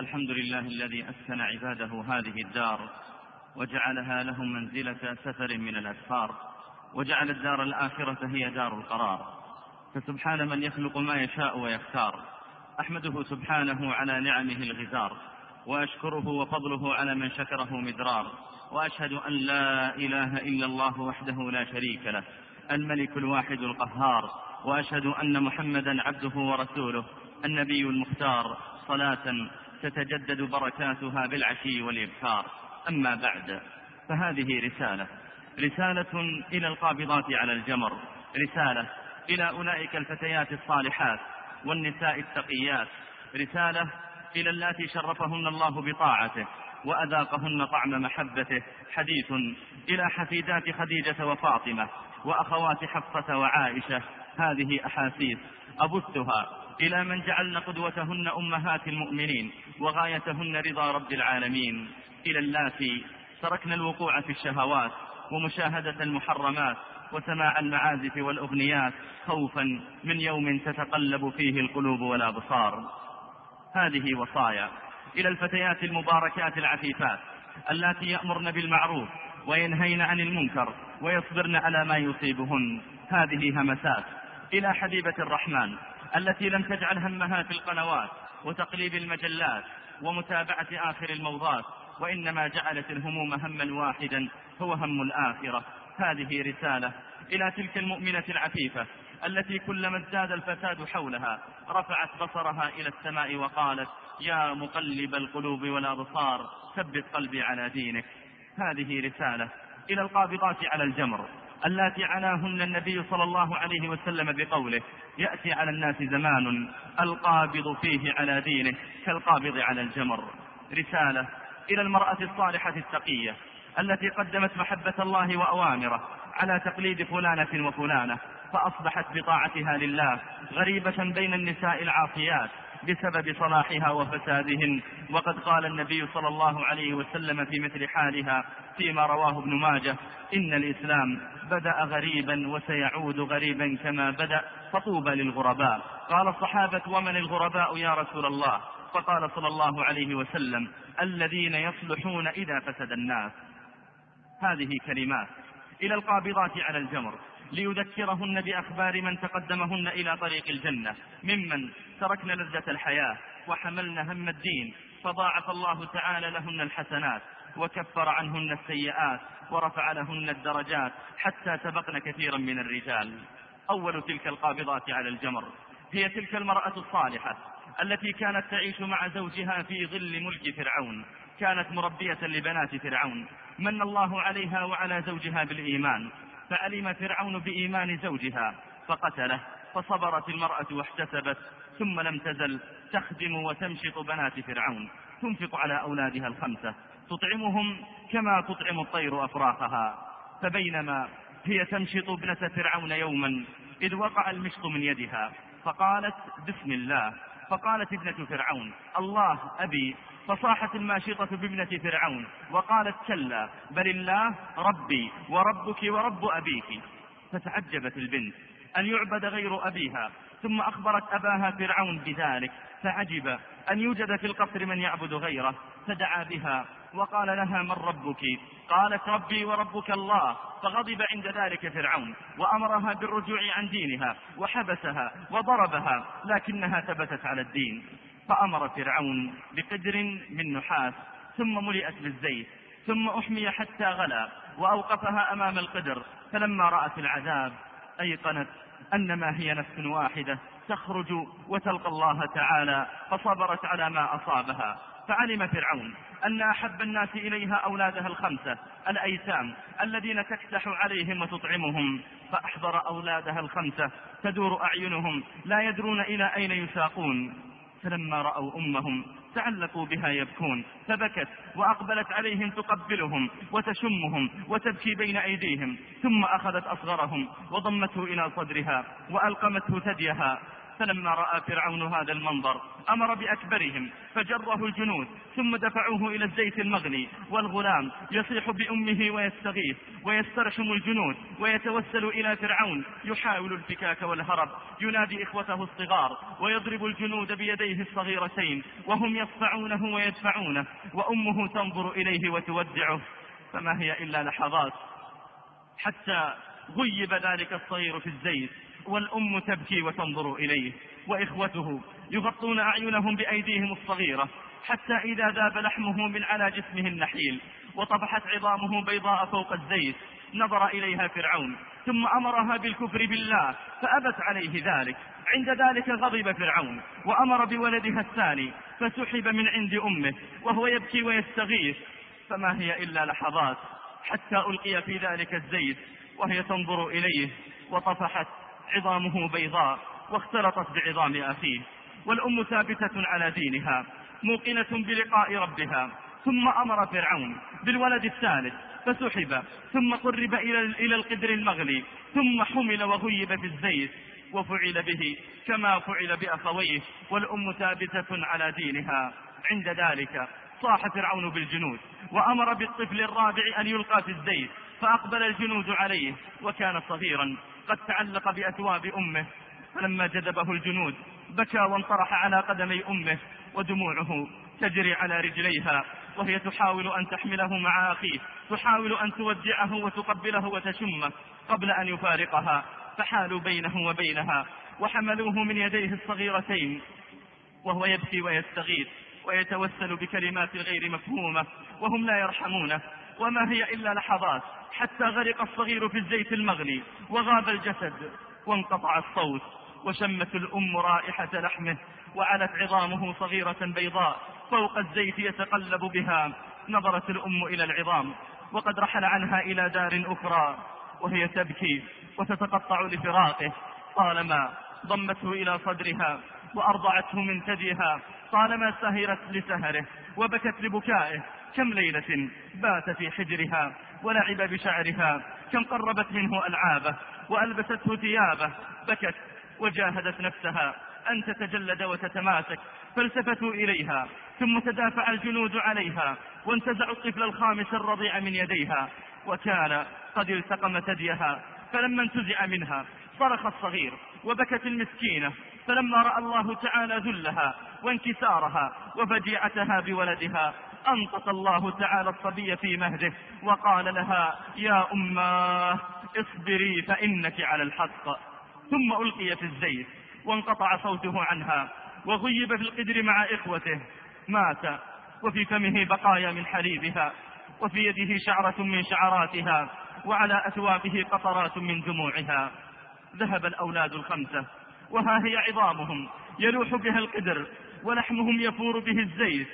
الحمد لله الذي أسكن عباده هذه الدار وجعلها لهم منزلة سفر من الأسفار وجعل الدار الآخرة هي دار القرار. فسبحان من يخلق ما يشاء ويختار. أحمده سبحانه على نعمه الغزار وأشكره وفضله على من شكره مدرار. وأشهد أن لا إله إلا الله وحده لا شريك له الملك الواحد القهار. وأشهد أن محمدا عبده ورسوله النبي المختار. صلاة تتجدد بركاتها بالعشي والإبكار. أما بعد فهذه رسالة. رسالة إلى القابضات على الجمر. رسالة إلى أولئك الفتيات الصالحات والنساء التقيات. رسالة إلى اللاتي شرفهن الله بطاعته وأذاقهن طعم محبته. حديث إلى حفيدات خديجة وفاطمة وأخوات حفصة وعائشة. هذه أحاسيس أبثها إلى من جعلن قدوتهن أمهات المؤمنين وغايتهن رضا رب العالمين. إلى اللاتي تركن الوقوع في الشهوات ومشاهدة المحرمات وسماع المعازف والأغنيات خوفا من يوم تتقلب فيه القلوب والأبصار. هذه وصايا. إلى الفتيات المباركات العفيفات اللاتي يأمرن بالمعروف وينهين عن المنكر ويصبرن على ما يصيبهن. هذه همسات. إلى حبيبة الرحمن. التي لم تجعل همها في القنوات وتقليب المجلات ومتابعة آخر الموضات وإنما جعلت الهموم هما واحدا هو هم الآخرة. هذه رسالة إلى تلك المؤمنة العفيفة التي كلما ازداد الفساد حولها رفعت بصرها إلى السماء وقالت يا مقلب القلوب والأبصار ثبت قلبي على دينك. هذه رسالة إلى القابضات على الجمر. اللاتي عناهن النبي صلى الله عليه وسلم بقوله يأتي على الناس زمان القابض فيه على دينه كالقابض على الجمر. رسالة إلى المرأة الصالحة التقية التي قدمت محبة الله وأوامره على تقليد فلانة وفلانة فأصبحت بطاعتها لله غريبة بين النساء العاصيات بسبب صلاحها وفسادهن. وقد قال النبي صلى الله عليه وسلم في مثل حالها فيما رواه ابن ماجه إن الإسلام بدأ غريبا وسيعود غريبا كما بدأ فطوبى للغرباء. قال الصحابة ومن الغرباء يا رسول الله؟ فقال صلى الله عليه وسلم الذين يصلحون إذا فسد الناس. هذه كلمات إلى القابضات على الجمر. ليذكرهن بأخبار من تقدمهن إلى طريق الجنة ممن تركن لذة الحياة وحملن هم الدين فضاعف الله تعالى لهن الحسنات وكفر عنهن السيئات ورفع لهن الدرجات حتى سبقن كثيرا من الرجال. أول تلك القابضات على الجمر هي تلك المرأة الصالحة التي كانت تعيش مع زوجها في ظل ملك فرعون كانت مربية لبنات فرعون من الله عليها وعلى زوجها بالإيمان. فعلم فرعون بإيمان زوجها فقتله فصبرت المرأة واحتسبت ثم لم تزل تخدم وتمشط بنات فرعون. تنفق على أولادها الخمسة. تطعمهم كما تطعم الطير أفراخها. فبينما هي تمشط ابنة فرعون يوما إذ وقع المشط من يدها فقالت بسم الله. فقالت ابنة فرعون الله أبي فصاحت الماشطة بابنة فرعون وقالت كلا بل الله ربي وربك ورب أبيك. فتعجبت البنت أن يعبد غير أبيها ثم أخبرت أباها فرعون بذلك فعجب أن يوجد في القصر من يعبد غيره فدعا بها وقال لها من ربك؟ قالت ربي وربك الله. فغضب عند ذلك فرعون وأمرها بالرجوع عن دينها وحبسها وضربها لكنها ثبتت على الدين. فأمر فرعون بقدر من نحاس ثم ملئت بالزيت ثم أحمي حتى غلا وأوقفها أمام القدر فلما رأت العذاب أيقنت أن ما هي نفس واحدة تخرج وتلقى الله تعالى فصبرت على ما أصابها. فعلم فرعون أن أحب الناس إليها أولادها الخمسة الأيتام الذين تكتح عليهم وتطعمهم. فأحضر أولادها الخمسة تدور أعينهم لا يدرون إلى أين يساقون. فلما رأوا أمهم تعلقوا بها يبكون فبكت وأقبلت عليهم تقبلهم وتشمهم وتبكي بين أيديهم ثم أخذت أصغرهم وضمته إلى صدرها وألقمته ثديها. فلما رأى فرعون هذا المنظر. أمر بأكبرهم فجره الجنود ثم دفعوه إلى الزيت المغلي والغلام يصيح بأمه ويستغيث ويسترحم الجنود ويتوسل إلى فرعون يحاول الفكاك والهرب ينادي إخوته الصغار ويضرب الجنود بيديه الصغيرتين وهم يصفعونه ويدفعونه وأمه تنظر إليه وتودعه. فما هي إلا لحظات حتى غيب ذلك الصغير في الزيت. والأم تبكي وتنظر إليه وإخوته يغطون أعينهم بأيديهم الصغيرة حتى إذا ذاب لحمه من على جسمه النحيل وطفحت عظامه بيضاء فوق الزيت نظر إليها فرعون ثم أمرها بالكفر بالله فأبت عليه ذلك عند ذلك غضب فرعون وأمر بولدها الثاني فسحب من عند أمه وهو يبكي ويستغيث فما هي إلا لحظات حتى ألقي في ذلك الزيت وهي تنظر إليه وطفحت عظامه بيضاء واختلطت بعظام أخيه والأم ثابتة على دينها موقنة بلقاء ربها ثم أمر فرعون بالولد الثالث فسحب ثم قرب إلى القدر المغلي ثم حمل وغيب في الزيت وفعل به كما فعل بأخويه والأم ثابتة على دينها. عند ذلك صاح فرعون بالجنود وأمر بالطفل الرابع أن يلقى في الزيت فأقبل الجنود عليه وكان صغيرا قد تعلق بأثواب أمه فلما جذبه الجنود بكى وانطرح على قدمي أمه ودموعه تجري على رجليها وهي تحاول أن تحمله مع أخيه تحاول أن تودعه وتقبله وتشمه قبل أن يفارقها فحالوا بينه وبينها وحملوه من يديه الصغيرتين وهو يبكي ويستغيث ويتوسل بكلمات غير مفهومة وهم لا يرحمونه. وما هي إلا لحظات حتى غرق الصغير في الزيت المغلي وغاب الجسد وانقطع الصوت وشمت الأم رائحة لحمه وعلت عظامه صغيرة بيضاء فوق الزيت يتقلب بها نظرت الأم إلى العظام وقد رحل عنها إلى دار أخرى وهي تبكي وتتقطع لفراقه طالما ضمته إلى صدرها وأرضعته من ثديها طالما سهرت لسهره وبكت لبكائه كم ليلة بات في حجرها ولعب بشعرها؟ كم قربت منه ألعابه وألبسته ثيابه؟ بكت وجاهدت نفسها أن تتجلد وتتماسك فالتفتوا إليها ثم تدافع الجنود عليها وانتزعوا الطفل الخامس الرضيع من يديها وكان قد التقم ثديها فلما انتزع منها صرخ الصغير وبكت المسكينة فلما رأى الله تعالى ذلها وانكسارها وفجيعتها بولدها أنطق الله تعالى الصبي في مهده وقال لها يا أماه اصبري فإنك على الحق. ثم ألقي في الزيت وانقطع صوته عنها وغيب في القدر مع إخوته. مات وفي فمه بقايا من حليبها وفي يده شعرة من شعراتها وعلى أثوابه قطرات من دموعها. ذهب الأولاد الخمسة وها هي عظامهم يلوح بها القدر ولحمهم يفور به الزيت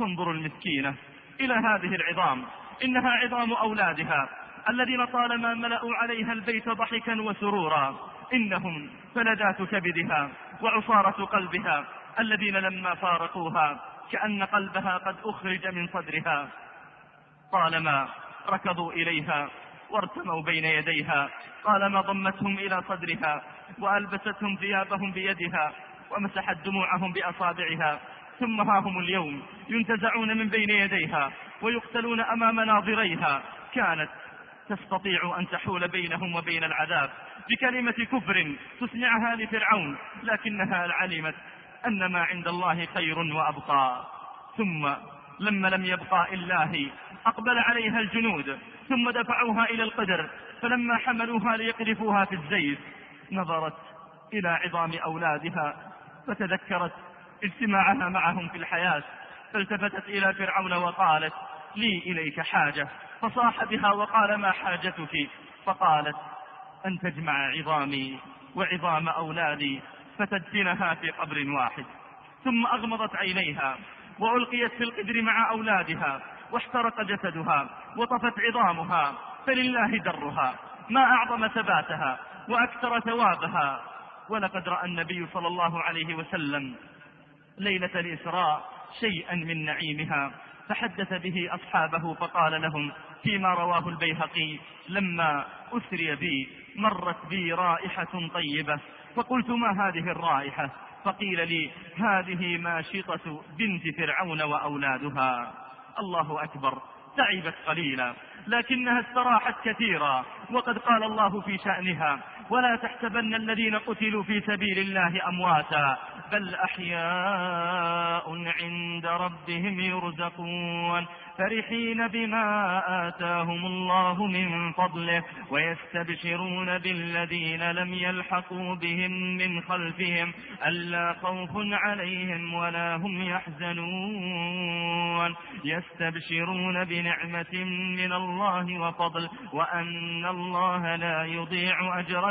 تنظر المسكينة إلى هذه العظام إنها عظام أولادها الذين طالما ملأوا عليها البيت ضحكا وسرورا إنهم فلذات كبدها وعصارة قلبها الذين لما فارقوها كأن قلبها قد أخرج من صدرها. طالما ركضوا إليها وارتموا بين يديها طالما ضمتهم إلى صدرها وألبستهم ثيابهم بيدها ومسحت دموعهم بأصابعها ثم ها هم اليوم ينتزعون من بين يديها ويقتلون أمام ناظريها. كانت تستطيع أن تحول بينهم وبين العذاب بكلمة كفر تسمعها لفرعون لكنها علمت أن ما عند الله خير وأبقى. ثم لما لم يبقى إلا هي أقبل عليها الجنود ثم دفعوها إلى القدر فلما حملوها ليقذفوها في الزيت نظرت إلى عظام أولادها فتذكرت اجتماعها معهم في الحياة. فالتفتت إلى فرعون وقالت لي إليك حاجة. فصاح بها وقال ما حاجتك؟ فقالت أن تجمع عظامي وعظام أولادي فتدفنها في قبر واحد. ثم أغمضت عينيها وألقيت في القدر مع أولادها واحترق جسدها وطفت عظامها فلله درها. ما أعظم ثباتها وأكثر ثوابها. ولقد رأى النبي صلى الله عليه وسلم ليلة الإسراء شيئا من نعيمها. فحدث به أصحابه فقال لهم فيما رواه البيهقي لما أسري بي مرت بي رائحة طيبة. فقلت ما هذه الرائحة؟ فقيل لي هذه ماشطة بنت فرعون وأولادها. الله أكبر تعبت قليلا لكنها استراحت كثيرا وقد قال الله في شأنها ولا تحسبن الذين قتلوا في سبيل الله أمواتا بل أحياء عند ربهم يرزقون. فرحين بما آتاهم الله من فضله ويستبشرون بالذين لم يلحقوا بهم من خلفهم ألا خوف عليهم ولا هم يحزنون. يستبشرون بنعمة من الله وفضل وأن الله لا يضيع أجر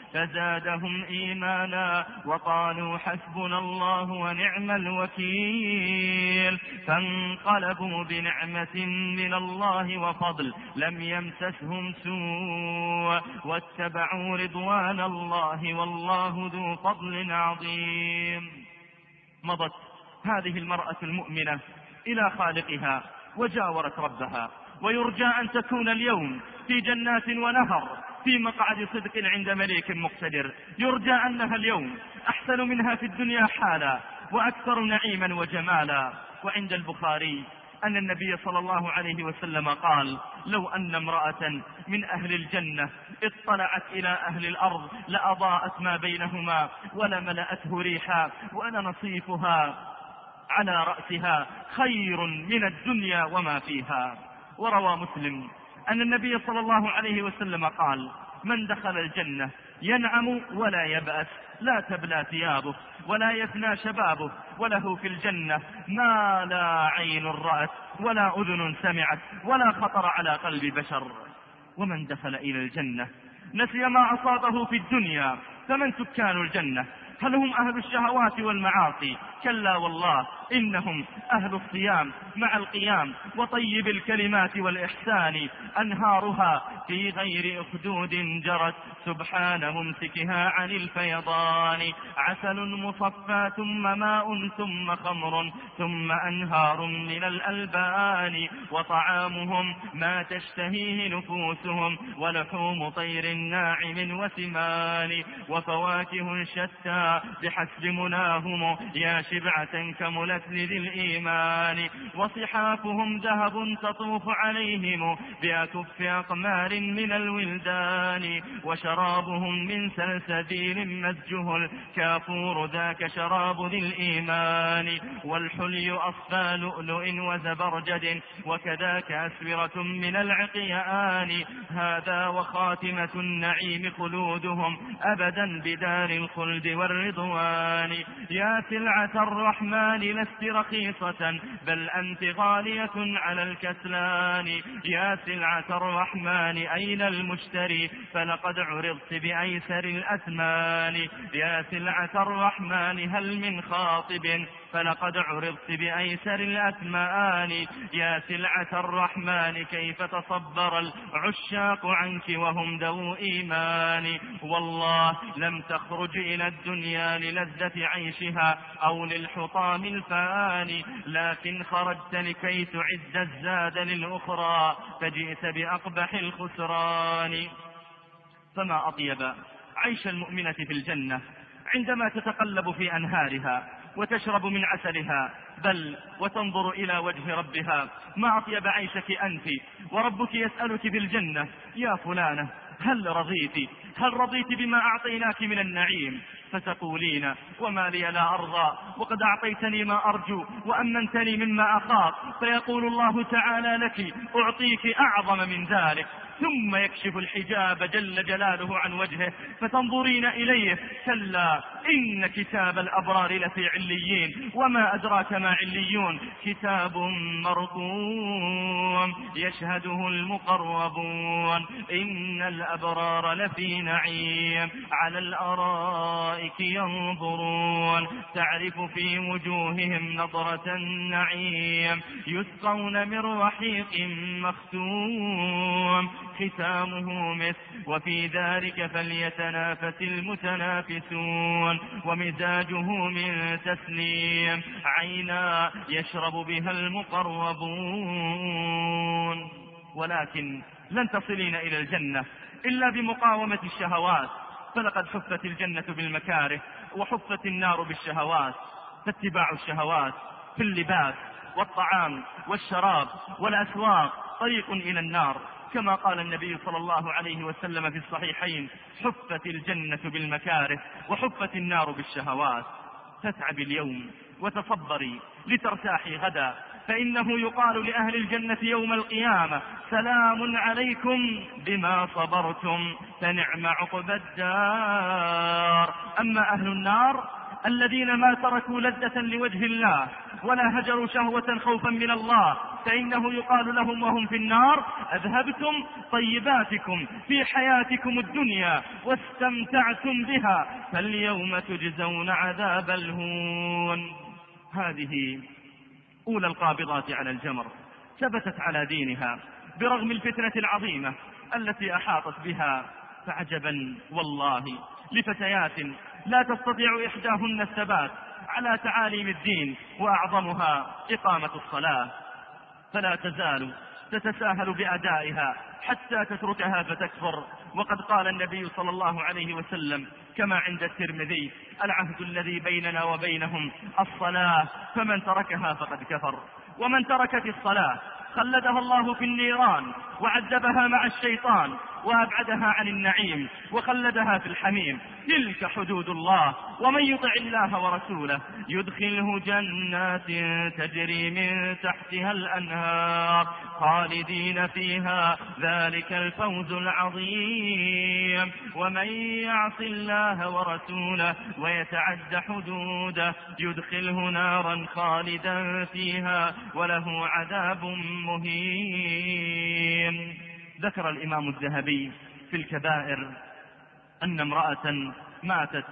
فزادهم إيمانا وقالوا حسبنا الله ونعم الوكيل. فانقلبوا بنعمة من الله وفضل لم يمسسهم سوء. واتبعوا رضوان الله والله ذو فضل عظيم. مضت هذه المرأة المؤمنة إلى خالقها وجاورت ربها. ويرجى أن تكون اليوم في جنات ونهر. في مقعد صدق عند مليك مقتدر. يرجى أنها اليوم أحسن منها في الدنيا حالا وأكثر نعيما وجمالا. وعند البخاري أن النبي صلى الله عليه وسلم قال لو أن امرأة من أهل الجنة اطلعت إلى أهل الأرض لأضاءت ما بينهما ولملأته ريحا ولنصيفها على رأسها خير من الدنيا وما فيها. وروى مسلم أن النبي صلى الله عليه وسلم قال من دخل الجنة ينعم ولا يبأس لا تبلى ثيابه ولا يفنى شبابه وله في الجنة ما لا عين رأت ولا أذن سمعت ولا خطر على قلب بشر. ومن دخل إلى الجنة نسي ما أصابه في الدنيا فمن سكان الجنة؟ هل هم أهل الشهوات والمعاصي؟ كلا والله إنهم أهل الصيام مع القيام وطيب الكلمات والإحسان. أنهارها في غير أخدود جرت سبحان ممسكها عن الفيضان. عسل مصفى ثم ماء ثم خمر ثم أنهار من الألبان. وطعامهم ما تشتهيه نفوسهم ولحوم طير ناعم وسمان. وفواكه شتى بحسب مناهم. يا شبعة كملت لذي الإيمان. وصحافهم ذهب تطوف عليهم بأكف أقمار من الولدان. وشرابهم من سلسبيل مزجه الكافور ذاك شراب ذي الإيمان. والحلي أصفى لؤلؤ وزبرجد وكذاك أسورة من العقيان. هذا وخاتمة النعيم خلودهم أبدا بدار الخلد والرضوان. يا سلعة الرحمن لست رخيصة بل أنت غالية على الكسلان. يا سلعة الرحمن أين المشتري؟ فلقد عرضت بأيسر الأثمان. يا سلعة الرحمن هل من خاطب؟ فلقد عرضت بأيسر الأثمان. يا سلعة الرحمن كيف تصبر العشاق عنك وهم ذو إيمان؟ والله لم تخرج إلى الدنيا للذة عيشها أو للحطام الفاني لكن خرجت لكي تعد الزاد للأخرى فجئت بأقبح الخسران. فما أطيب عيش المؤمنة في الجنة عندما تتقلب في أنهارها وتشرب من عسلها. بل وتنظر إلى وجه ربها ما أطيب عيشك أنت؟ وربك يسألك في الجنة يا فلانة هل رضيت؟ هل رضيت بما أعطيناك من النعيم؟ فتقولين وما لي لا أرضى وقد أعطيتني ما أرجو وأمنتني مما أخاف. فيقول الله تعالى لك أعطيك أعظم من ذلك. ثم يكشف الحجاب جل جلاله عن وجهه فتنظرين إليه كلا إن كتاب الأبرار لفي عليين وما أدراك ما عليون كتاب مرقوم يشهده المقربون إن الأبرار لفي نعيم على الأرائك ينظرون تعرف في وجوههم نظرة النعيم يسقون من رحيق مختوم. ختامه مثل وفي ذلك فليتنافس المتنافسون. ومزاجه من تسنيم عينا يشرب بها المقربون. ولكن لن تصلين إلى الجنة إلا بمقاومة الشهوات. فلقد حفت الجنة بالمكاره وحفت النار بالشهوات. فاتباع الشهوات في اللباس والطعام والشراب والأسواق طريق إلى النار. كما قال النبي صلى الله عليه وسلم في الصحيحين حفت الجنة بالمكاره وحفت النار بالشهوات. تتعب اليوم وتصبري لترتاحي غدا. فإنه يقال لأهل الجنة يوم القيامة سلام عليكم بما صبرتم فنعم عقب الدار. أما أهل النار الذين ما تركوا لذة لوجه الله ولا هجروا شهوة خوفا من الله فإنه يقال لهم وهم في النار أذهبتم طيباتكم في حياتكم الدنيا واستمتعتم بها فاليوم تجزون عذاب الهون. هذه أولى القابضات على الجمر ثبتت على دينها برغم الفتنة العظيمة التي أحاطت بها. فعجبا والله لفتيات لا تستطيع إحداهن الثبات على تعاليم الدين وأعظمها إقامة الصلاة. فلا تزال تتساهل بأدائها حتى تتركها فتكفر. وقد قال النبي صلى الله عليه وسلم كما عند الترمذي العهد الذي بيننا وبينهم الصلاة فمن تركها فقد كفر. ومن ترك في الصلاة خلدها الله في النيران وعذبها مع الشيطان وأبعدها عن النعيم وخلدها في الحميم. تلك حدود الله ومن يطع الله ورسوله يدخله جنات تجري من تحتها الأنهار خالدين فيها. ذلك الفوز العظيم. ومن يعص الله ورسوله ويتعد حدوده يدخله نارا خالدا فيها وله عذاب مهين. ذكر الإمام الذهبي في الكبائر أن امرأة ماتت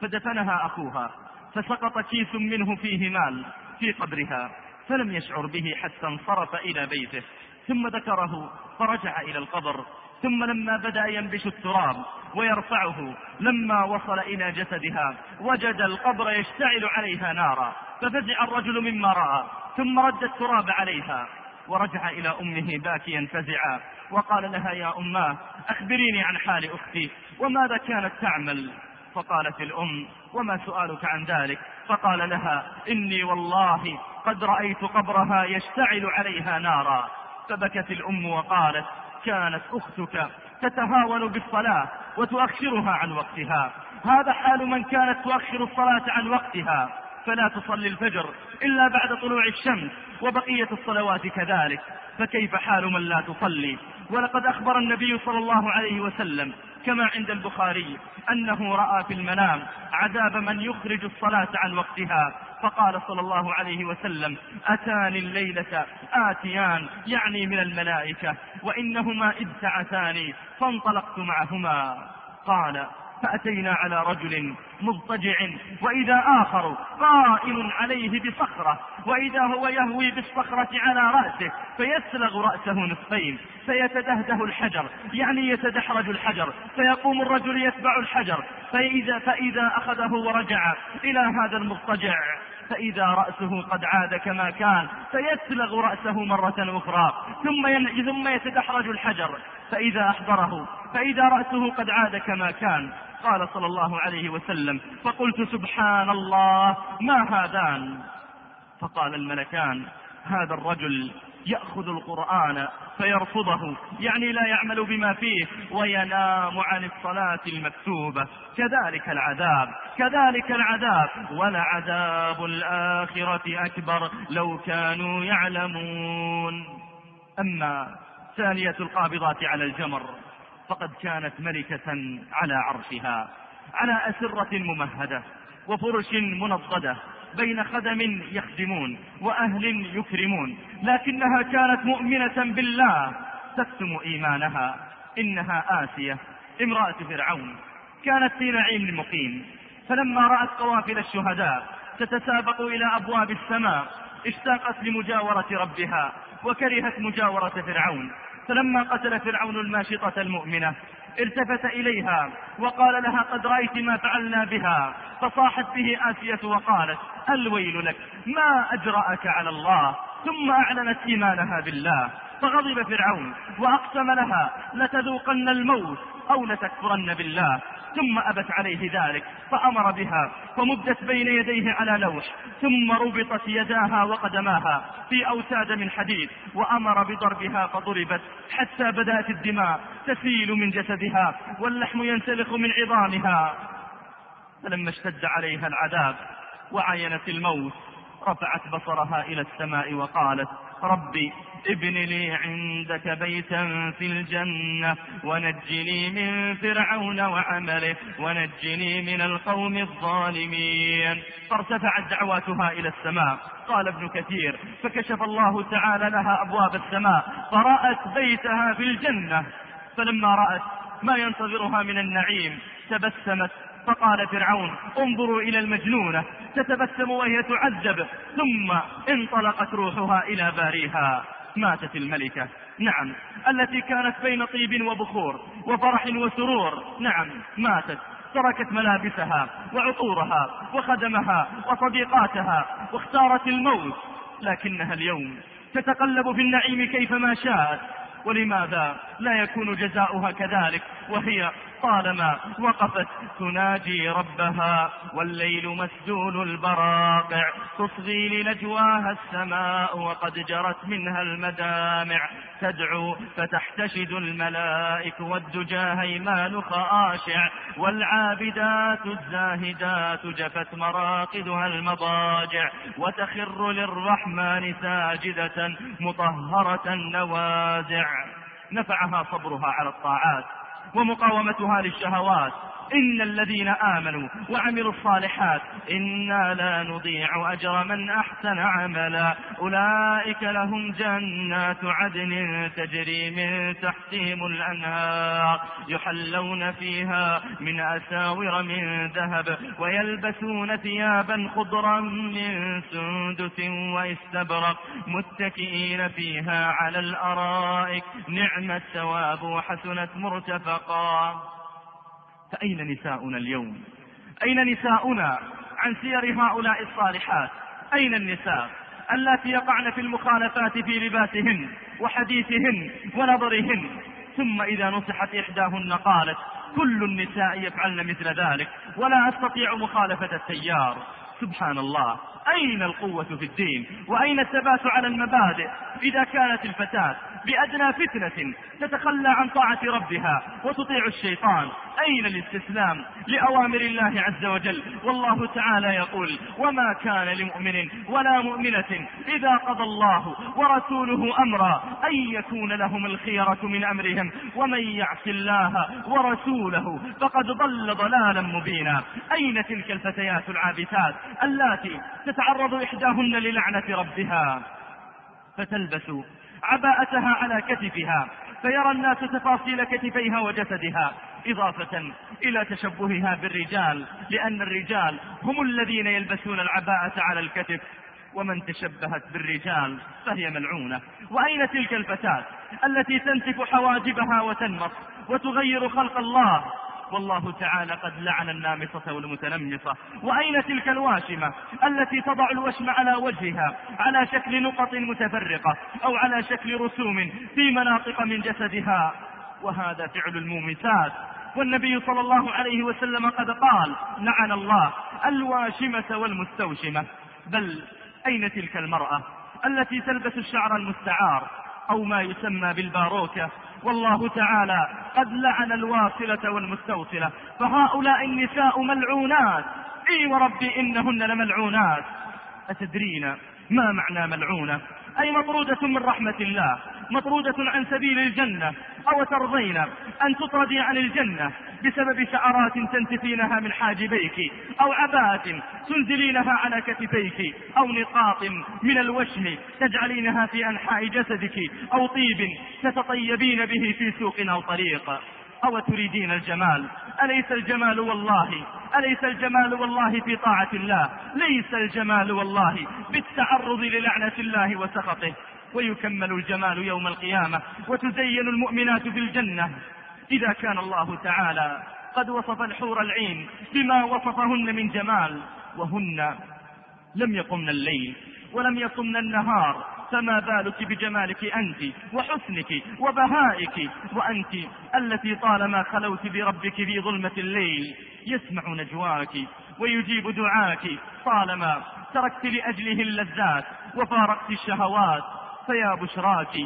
فدفنها أخوها فسقط كيس منه فيه مال في قبرها فلم يشعر به حتى انصرف إلى بيته ثم ذكره فرجع إلى القبر ثم لما بدأ ينبش التراب ويرفعه لما وصل إلى جسدها وجد القبر يشتعل عليها نارا ففزع الرجل مما رأى ثم رد التراب عليها. ورجع إلى أمه باكيا فزعا وقال لها يا أماه أخبريني عن حال أختي وماذا كانت تعمل؟ فقالت الأم وما سؤالك عن ذلك؟ فقال لها إني والله قد رأيت قبرها يشتعل عليها نارا. فبكت الأم وقالت كانت أختك تتهاون بالصلاة وتؤخرها عن وقتها. هذا حال من كانت تؤخر الصلاة عن وقتها. فلا تصلي الفجر إلا بعد طلوع الشمس وبقية الصلوات كذلك. فكيف حال من لا تصلي؟ ولقد أخبر النبي صلى الله عليه وسلم كما عند البخاري أنه رأى في المنام عذاب من يخرج الصلاة عن وقتها. فقال صلى الله عليه وسلم أتاني الليلة آتيان يعني من الملائكة وإنهما ابتعثاني فانطلقت معهما. قال فأتينا على رجل مضطجع وإذا آخر قائم عليه بصخرة وإذا هو يهوي بالصخرة على رأسه فيسلغ رأسه نصفين فيتدهده الحجر يعني يتدحرج الحجر فيقوم الرجل يتبع الحجر فإذا, فإذا أخذه ورجع إلى هذا المضطجع فإذا رأسه قد عاد كما كان فيسلغ رأسه مرة أخرى ثم ثم يتدحرج الحجر فإذا أحضره فإذا رأسه قد عاد كما كان قال صلى الله عليه وسلم فقلت سبحان الله ما هذان؟ فقال الملكان هذا الرجل يأخذ القرآن فيرفضه يعني لا يعمل بما فيه وينام عن الصلاة المكتوبة. كذلك العذاب كذلك العذاب ولعذاب الآخرة أكبر لو كانوا يعلمون. أما ثانية القابضات على الجمر فقد كانت ملكة على عرشها على أسرة ممهدة وفرش منضدة بين خدم يخدمون وأهل يكرمون لكنها كانت مؤمنة بالله تكتم إيمانها إنها آسية امرأة فرعون كانت في نعيم مقيم. فلما رأت قوافل الشهداء تتسابق إلى أبواب السماء اشتاقت لمجاورة ربها وكرهت مجاورة فرعون. فلما قتل فرعون الماشطة المؤمنة التفت إليها وقال لها قد رأيت ما فعلنا بها فصاحت به آسية وقالت الويل لك ما أجرأك على الله؟ ثم أعلنت إيمانها بالله فغضب فرعون وأقسم لها لتذوقن الموت أو لتكفرن بالله. ثم أبت عليه ذلك فأمر بها فمدت بين يديه على لوح ثم ربطت يداها وقدماها في أوتاد من حديد وأمر بضربها فضربت حتى بدأت الدماء تسيل من جسدها واللحم ينسلخ من عظامها. فلما اشتد عليها العذاب وعينت الموت رفعت بصرها إلى السماء وقالت ربي ابن لي عندك بيتا في الجنة ونجني من فرعون وعمله ونجني من القوم الظالمين. فارتفعت دعواتها إلى السماء. قال ابن كثير فكشف الله تعالى لها أبواب السماء فرأت بيتها في الجنة. فلما رأت ما ينتظرها من النعيم تبسمت فقال فرعون انظروا إلى المجنونة تتبسم وهي تعذب. ثم انطلقت روحها إلى باريها. ماتت الملكة. نعم. التي كانت بين طيب وبخور وفرح وسرور. نعم. ماتت. تركت ملابسها وعطورها وخدمها وصديقاتها واختارت الموت. لكنها اليوم تتقلب في النعيم كيفما شاءت. ولماذا لا يكون جزاؤها كذلك؟ وهي طالما وقفت تناجي ربها والليل مسجون البراقع تصغي لنجواها السماء وقد جرت منها المدامع تدعو فتحتشد الملائك والدجى هيمان خاشع والعابدات الزاهدات جفت مراقدها المضاجع وتخر للرحمن ساجدة مطهرة النوازع. نفعها صبرها على الطاعات. ومقاومتها للشهوات. إن الذين آمنوا وعملوا الصالحات إنا لا نضيع أجر من أحسن عملا أولئك لهم جنات عدن تجري من تحتهم الأنهار يحلون فيها من أساور من ذهب ويلبسون ثيابا خضرا من سندس واستبرق متكئين فيها على الأرائك نعم الثواب وحسنت مرتفقا فأين نساؤنا اليوم؟ أين نساؤنا عن سير هؤلاء الصالحات؟ أين النساء اللاتي يقعن في المخالفات في لباسهن وحديثهن ونظرهن؟ ثم إذا نصحت إحداهن قالت كل النساء يفعلن مثل ذلك ولا أستطيع مخالفة التيار. سبحان الله. أين القوة في الدين؟ وأين الثبات على المبادئ؟ إذا كانت الفتاة بأدنى فتنة تتخلى عن طاعة ربها وتطيع الشيطان. أين الاستسلام لأوامر الله عز وجل؟ والله تعالى يقول وما كان لمؤمن ولا مؤمنة إذا قضى الله ورسوله أمرا أن يكون لهم الخيرة من أمرهم. ومن يعص الله ورسوله فقد ضل ضلالا مبينا. أين تلك الفتيات العابثات اللاتي تتعرض إحداهن للعنة ربها؟ فتلبس عباءتها على كتفها فيرى الناس تفاصيل كتفيها وجسدها إضافة إلى تشبهها بالرجال لأن الرجال هم الذين يلبسون العباءة على الكتف ومن تشبهت بالرجال فهي ملعونة. وأين تلك الفتاة التي تنتف حواجبها وتنمص وتغير خلق الله؟ والله تعالى قد لعن النامصة والمتنمصة. وأين تلك الواشمة التي تضع الوشم على وجهها؟ على شكل نقط متفرقة أو على شكل رسوم في مناطق من جسدها. وهذا فعل المومسات. والنبي صلى الله عليه وسلم قد قال لعن الله الواشمة والمستوشمة. بل أين تلك المرأة التي تلبس الشعر المستعار أو ما يسمى بالباروكة والله تعالى قد لعن الواصلة والمستوصلة. فهؤلاء النساء ملعونات. إي وربي إنهن لملعونات. أتدرين ما معنى ملعونة؟ أي مطرودة من رحمة الله مطرودة عن سبيل الجنة. أو ترضين أن تطردي عن الجنة بسبب شعرات تنتفينها من حاجبيك أو عباءة تنزلينها على كتفيك أو نقاط من الوشم تجعلينها في أنحاء جسدك أو طيب تتطيبين به في سوق أو طريق. أو تريدين الجمال. أليس الجمال والله؟ أليس الجمال والله في طاعة الله؟ ليس الجمال والله بالتعرض للعنة الله وسخطه. ويكمل الجمال يوم القيامة وتزين المؤمنات في الجنة إذا كان الله تعالى قد وصف الحور العين بما وصفهن من جمال وهن لم يقمن الليل ولم يصمن النهار. فما بالك بجمالك أنت وحسنك وبهائك؟ وأنت التي طالما خلوت بربك في ظلمة الليل يسمع نجواك ويجيب دعاك. طالما تركت لأجله اللذات وفارقت الشهوات فيا بشراك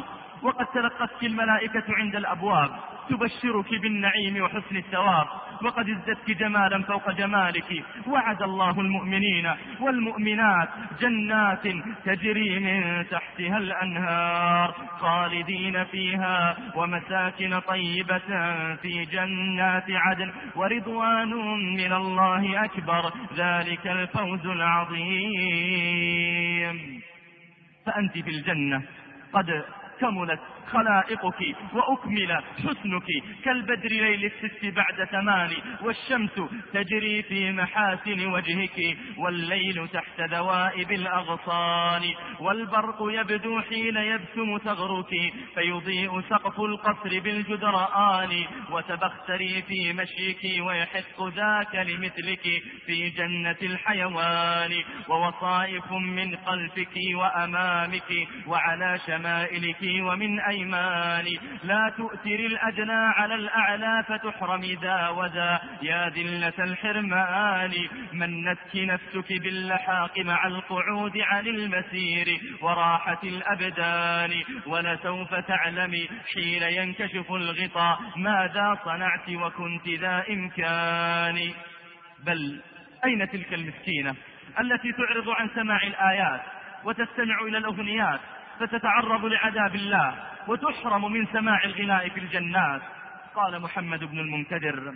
وقد تلقتك الملائكة عند الأبواب تبشرك بالنعيم وحسن الثواب وقد ازددت جمالا فوق جمالك وعد الله المؤمنين والمؤمنات جنات تجري من تحتها الأنهار خالدين فيها ومساكن طيبة في جنات عدن ورضوان من الله أكبر ذلك الفوز العظيم. فأنت في الجنة قد كملت خلائقك وأكمل حسنك. كالبدر ليل الست بعد ثمان والشمس تجري في محاسن وجهك والليل تحت ذوائب الأغصان. والبرق يبدو حين يبسم ثغرك فيضيء سقف القصر بالجدرآن. وتبختري في مشيك ويحق ذاك لمثلك في جنة الحيوان. ووصائف من خلفك وأمامك وعلى شمائلك ومن أي الأيمان. لا تؤثر الأدنى على الأعلى فتحرم ذا وذا يا ذلة الحرمان منتك نفسك باللحاق مع القعود عن المسير وراحة الأبدان. ولسوف تعلمي حين ينكشف الغطاء ماذا صنعت وكنت ذا إمكان. بل أين تلك المسكينة التي تعرض عن سماع الآيات وتستمع إلى الأغنيات فتتعرض لعذاب الله؟ وتحرم من سماع الغناء في الجنات. قال محمد بن المنكدر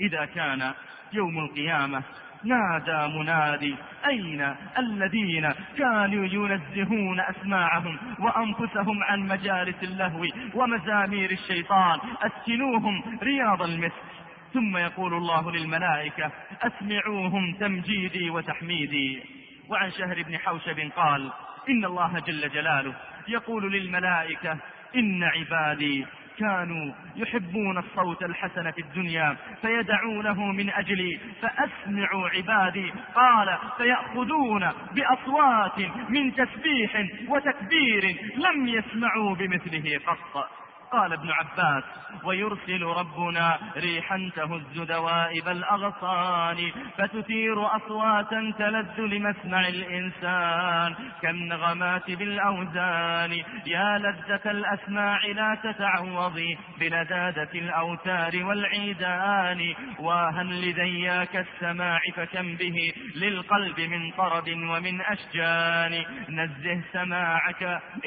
إذا كان يوم القيامة نادى منادي أين الذين كانوا ينزهون أسماعهم وأنفسهم عن مجالس اللهو ومزامير الشيطان؟ أسكنوهم رياض المسك ثم يقول الله للملائكة أسمعوهم تمجيدي وتحميدي. وعن شهر بن حوشب قال إن الله جل جلاله يقول للملائكة إن عبادي كانوا يحبون الصوت الحسن في الدنيا فيدعونه من أجلي فأسمعوا عبادي. قال فيأخذون بأصوات من تسبيح وتكبير لم يسمعوا بمثله قط. قال ابن عباس ويرسل ربنا ريحا تهز دوائب الأغصان فتثير أصواتا تلذ لمسمع الإنسان كالنغمات بالأوزان يا لذة الأسماع لا تتعوضي بلذاذة الأوتار والعيدان واها لذياك السماع فكم به للقلب من طرب ومن أشجان نزه سماعك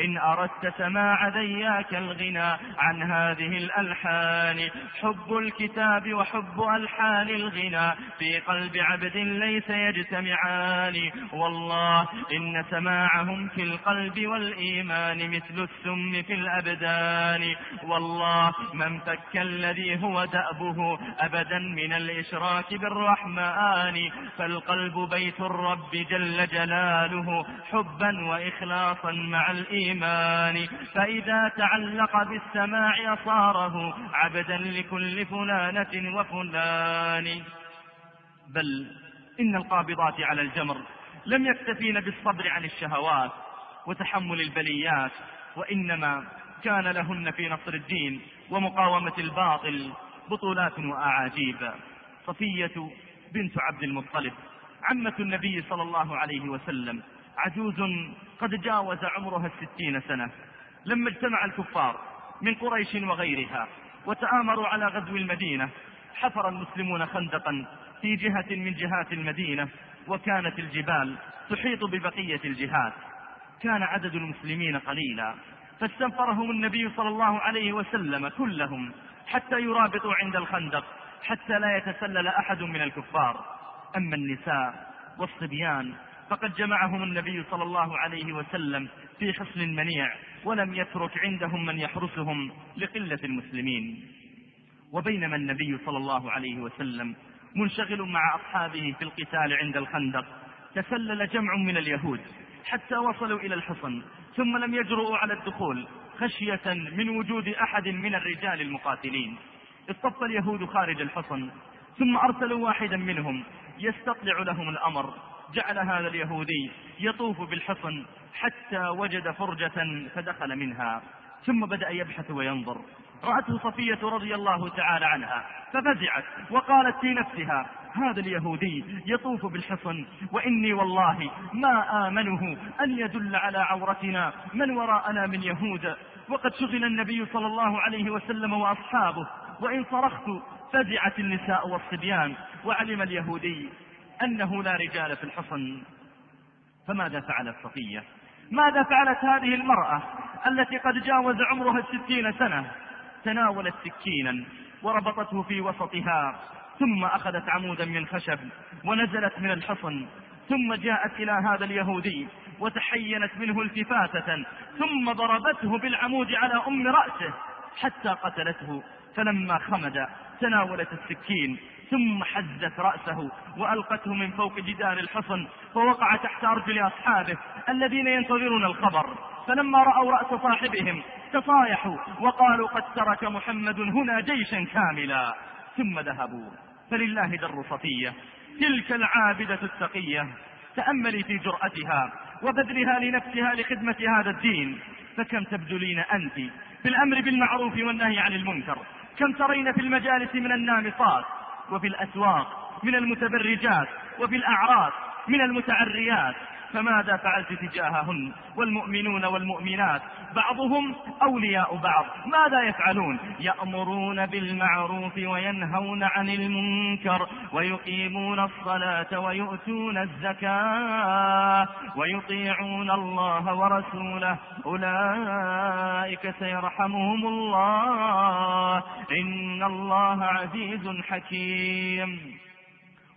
إن أردت سماع ذياك الغنى عن هذه الألحان. حب الكتاب وحب ألحان الغنى في قلب عبد ليس يجتمعان. والله إن سماعهم في القلب والإيمان مثل السم في الأبدان. والله من فك الذي هو دأبه أبدا من الإشراك بالرحمن. فالقلب بيت الرب جل جلاله حبا وإخلاصا مع الإيمان. فإذا تعلق بالسماء السماع صاره عبدا لكل فلانة وفلان. بل إن القابضات على الجمر لم يكتفين بالصبر عن الشهوات وتحمل البليات وإنما كان لهن في نصر الدين ومقاومة الباطل بطولات وأعاجيب. صفية بنت عبد المطلب عمة النبي صلى الله عليه وسلم عجوز قد جاوز عمرها الستين سنة لما اجتمع الكفار من قريش وغيرها وتآمروا على غزو المدينة حفر المسلمون خندقا في جهة من جهات المدينة وكانت الجبال تحيط ببقية الجهات. كان عدد المسلمين قليلا فاستنفرهم النبي صلى الله عليه وسلم كلهم حتى يرابطوا عند الخندق حتى لا يتسلل أحد من الكفار. أما النساء والصبيان فقد جمعهم النبي صلى الله عليه وسلم في حصن منيع ولم يترك عندهم من يحرسهم لقلة المسلمين. وبينما النبي صلى الله عليه وسلم منشغل مع أصحابه في القتال عند الخندق تسلل جمع من اليهود حتى وصلوا إلى الحصن ثم لم يجرؤوا على الدخول خشية من وجود أحد من الرجال المقاتلين. اصطف اليهود خارج الحصن ثم أرسلوا واحدا منهم يستطلع لهم الأمر. جعل هذا اليهودي يطوف بالحصن حتى وجد فرجة فدخل منها ثم بدأ يبحث وينظر. رأته صفية رضي الله تعالى عنها ففزعت وقالت في نفسها هذا اليهودي يطوف بالحصن وإني والله ما آمنه أن يدل على عورتنا من وراءنا من يهود وقد شغل النبي صلى الله عليه وسلم وأصحابه وإن صرخت فزعت النساء والصبيان وعلم اليهودي أنه لا رجال في الحصن. فماذا فعلت صفية؟ ماذا فعلت هذه المرأة التي قد جاوز عمرها الستين سنة؟ تناولت سكينا وربطته في وسطها ثم أخذت عمودا من خشب ونزلت من الحصن ثم جاءت إلى هذا اليهودي وتحينت منه التفاتة ثم ضربته بالعمود على أم رأسه حتى قتلته. فلما خمد تناولت السكين ثم حزت رأسه وألقته من فوق جدار الحصن فوقع تحت أرجل أصحابه الذين ينتظرون الخبر. فلما رأوا رأس صاحبهم تصايحوا وقالوا قد ترك محمد هنا جيشا كاملا. ثم ذهبوا. فلله در صفية. تلك العابدة التقية. تأملي في جرأتها وبذلها لنفسها لخدمة هذا الدين. فكم تبذلين أنت في الأمر بالمعروف والنهي عن المنكر؟ كم ترين في المجالس من النامصات؟ وفي الأسواق من المتبرجات وفي الأعراس من المتعريات. فماذا فعلت تجاههن والمؤمنون والمؤمنات؟ بعضهم أولياء بعض. ماذا يفعلون؟ يأمرون بالمعروف وينهون عن المنكر ويقيمون الصلاة ويؤتون الزكاة ويطيعون الله ورسوله. أولئك سيرحمهم الله. إن الله عزيز حكيم.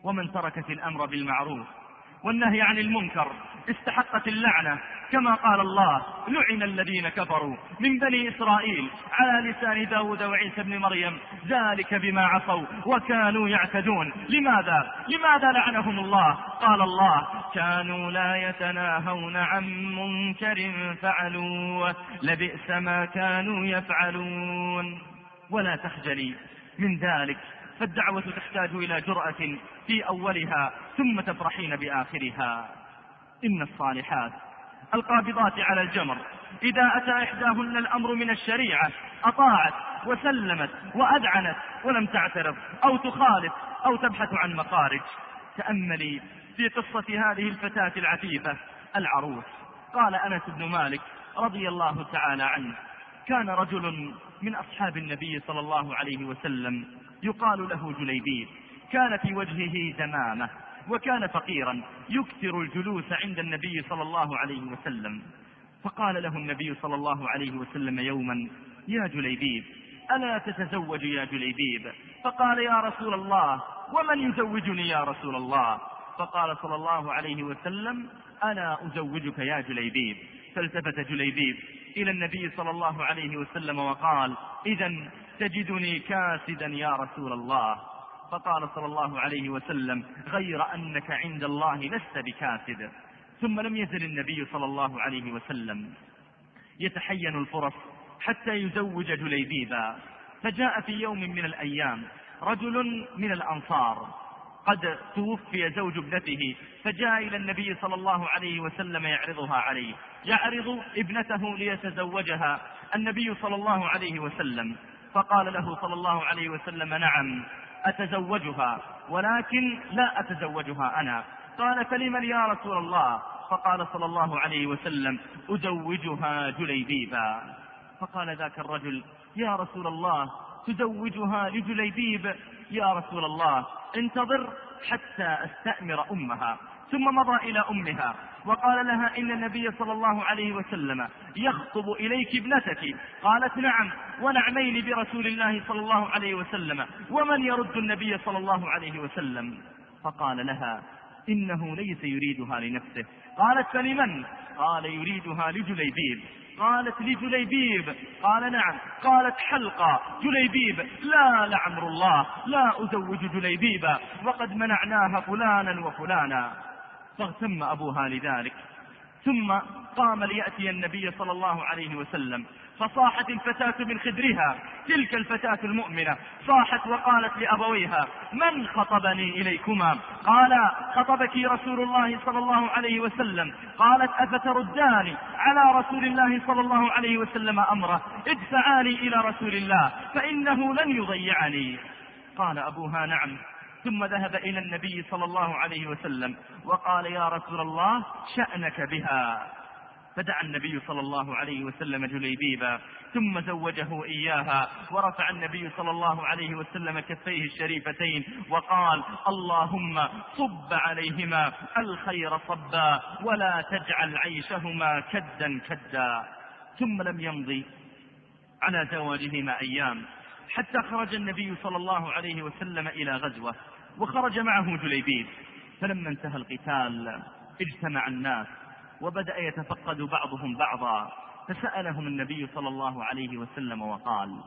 ومن تركت الأمر بالمعروف والنهي عن المنكر استحقت اللعنة. كما قال الله لعن الذين كفروا من بني إسرائيل على لسان داود وعيسى بن مريم. ذلك بما عصوا وكانوا يعتدون. لماذا؟ لماذا لعنهم الله؟ قال الله كانوا لا يتناهون عن منكر فعلوه لبئس ما كانوا يفعلون. ولا تخجلي. من ذلك فالدعوة تحتاج إلى جرأة في أولها ثم تفرحين بآخرها. إن الصالحات القابضات على الجمر. إذا أتى إحداهن الأمر من الشريعة أطاعت وسلمت وأذعنت ولم تعترض أو تخالف أو تبحث عن مخارج. تأملي في قصة هذه الفتاة العفيفة العروس. قال أنس بن مالك رضي الله تعالى عنه كان رجل من أصحاب النبي صلى الله عليه وسلم يقال له جليبيب. كان في وجهه دمامة وكان فقيرا يكثر الجلوس عند النبي صلى الله عليه وسلم. فقال له النبي صلى الله عليه وسلم يوما يا جليبيب ألا تتزوج يا جليبيب؟ فقال يا رسول الله ومن يزوجني يا رسول الله؟ فقال صلى الله عليه وسلم أنا أزوجك يا جليبيب؟ فالتفت جليبيب إلى النبي صلى الله عليه وسلم وقال إذا تجدني كاسدا يا رسول الله. فقال صلى الله عليه وسلم غير أنك عند الله لست بكاسد. ثم لم يزل النبي صلى الله عليه وسلم. يتحين الفرص حتى يزوج جليبيبا. فجاء في يوم من الأيام رجل من الأنصار. قد توفي زوج ابنته فجاء إلى النبي صلى الله عليه وسلم يعرضها عليه. يعرض ابنته ليتزوجها النبي صلى الله عليه وسلم. فقال له صلى الله عليه وسلم نعم أتزوجها؟ ولكن لا أتزوجها أنا. قال فلمن يا رسول الله؟ فقال صلى الله عليه وسلم أزوجها جليبيبا. فقال ذاك الرجل يا رسول الله تزوجها لجليبيب؟ يا رسول الله انتظر حتى أستأمر أمها ثم مضى إلى أمها. وقال لها إن النبي صلى الله عليه وسلم يخطب إليك ابنتك. قالت نعم ونعمين برسول الله صلى الله عليه وسلم. ومن يرد النبي صلى الله عليه وسلم؟ فقال لها إنه ليس يريدها لنفسه. قالت فلمن؟ قال يريدها لجليبيب. قالت لجليبيب. قال نعم. قالت حلقة. جليبيب لا لعمر الله لا أزوج جليبيبا وقد منعناها فلانا وفلانا. فاغتم أبوها لذلك. ثم قام ليأتي النبي صلى الله عليه وسلم فصاحت الفتاة من خدرها تلك الفتاة المؤمنة صاحت وقالت لأبويها من خطبني إليكما؟ قال خطبك رسول الله صلى الله عليه وسلم. قالت أفترداني على رسول الله صلى الله عليه وسلم أمره؟ ادفعاني إلى رسول الله فإنه لن يضيعني. قال أبوها نعم. ثم ذهب إلى النبي صلى الله عليه وسلم وقال يا رسول الله شأنك بها. فدعا النبي صلى الله عليه وسلم جليبيبا ثم زوجه إياها ورفع النبي صلى الله عليه وسلم كفيه الشريفتين وقال اللهم صب عليهما الخير صبا ولا تجعل عيشهما كدا كدا. ثم لم يمضي على زواجهما أيام حتى خرج النبي صلى الله عليه وسلم إلى غزوة. وخرج معه جليبيب. فلما انتهى القتال اجتمع الناس وبدأ يتفقد بعضهم بعضا. فسألهم النبي صلى الله عليه وسلم وقال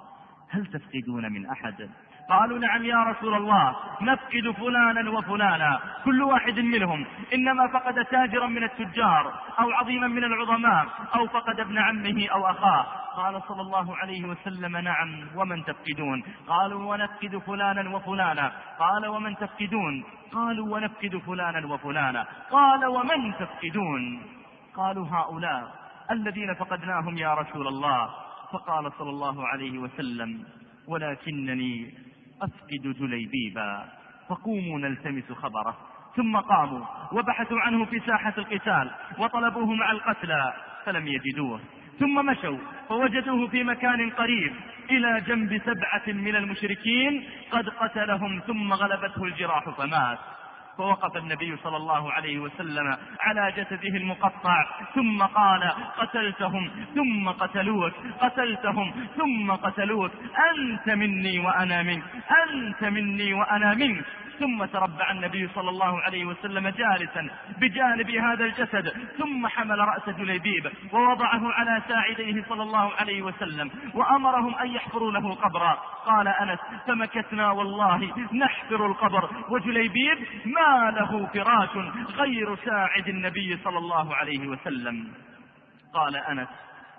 هل تفقدون من أحد؟ قالوا نعم يا رسول الله نفقد فلانا وفلانا كل واحد منهم إنما فقد تاجرا من التجار أو عظيما من العظماء أو فقد ابن عمه أو أخاه. قال صلى الله عليه وسلم نعم ومن تفقدون؟ قالوا ونفقد فلانا وفلانا. قال ومن تفقدون؟ قالوا ونفقد فلانا وفلانا. قال ومن تفقدون؟ قالوا هؤلاء الذين فقدناهم يا رسول الله. فقال صلى الله عليه وسلم ولكنني أفقد جليبيبا فقوموا نلتمس خبره. ثم قاموا وبحثوا عنه في ساحة القتال وطلبوه مع القتلى فلم يجدوه. ثم مشوا فوجدوه في مكان قريب إلى جنب سبعة من المشركين قد قتلهم ثم غلبته الجراح فمات. فوقف النبي صلى الله عليه وسلم على جسده المقطع ثم قال قتلتهم ثم قتلوك قتلتهم ثم قتلوك أنت مني وأنا منك أنت مني وأنا منك. ثم تربع النبي صلى الله عليه وسلم جالسا بجانب هذا الجسد ثم حمل رأس جليبيب ووضعه على ساعديه صلى الله عليه وسلم وأمرهم أن يحفروا له قبرا. قال أنس فمكثنا والله نحفر القبر. وجليبيب ما له فراش غير ساعد النبي صلى الله عليه وسلم. قال أنس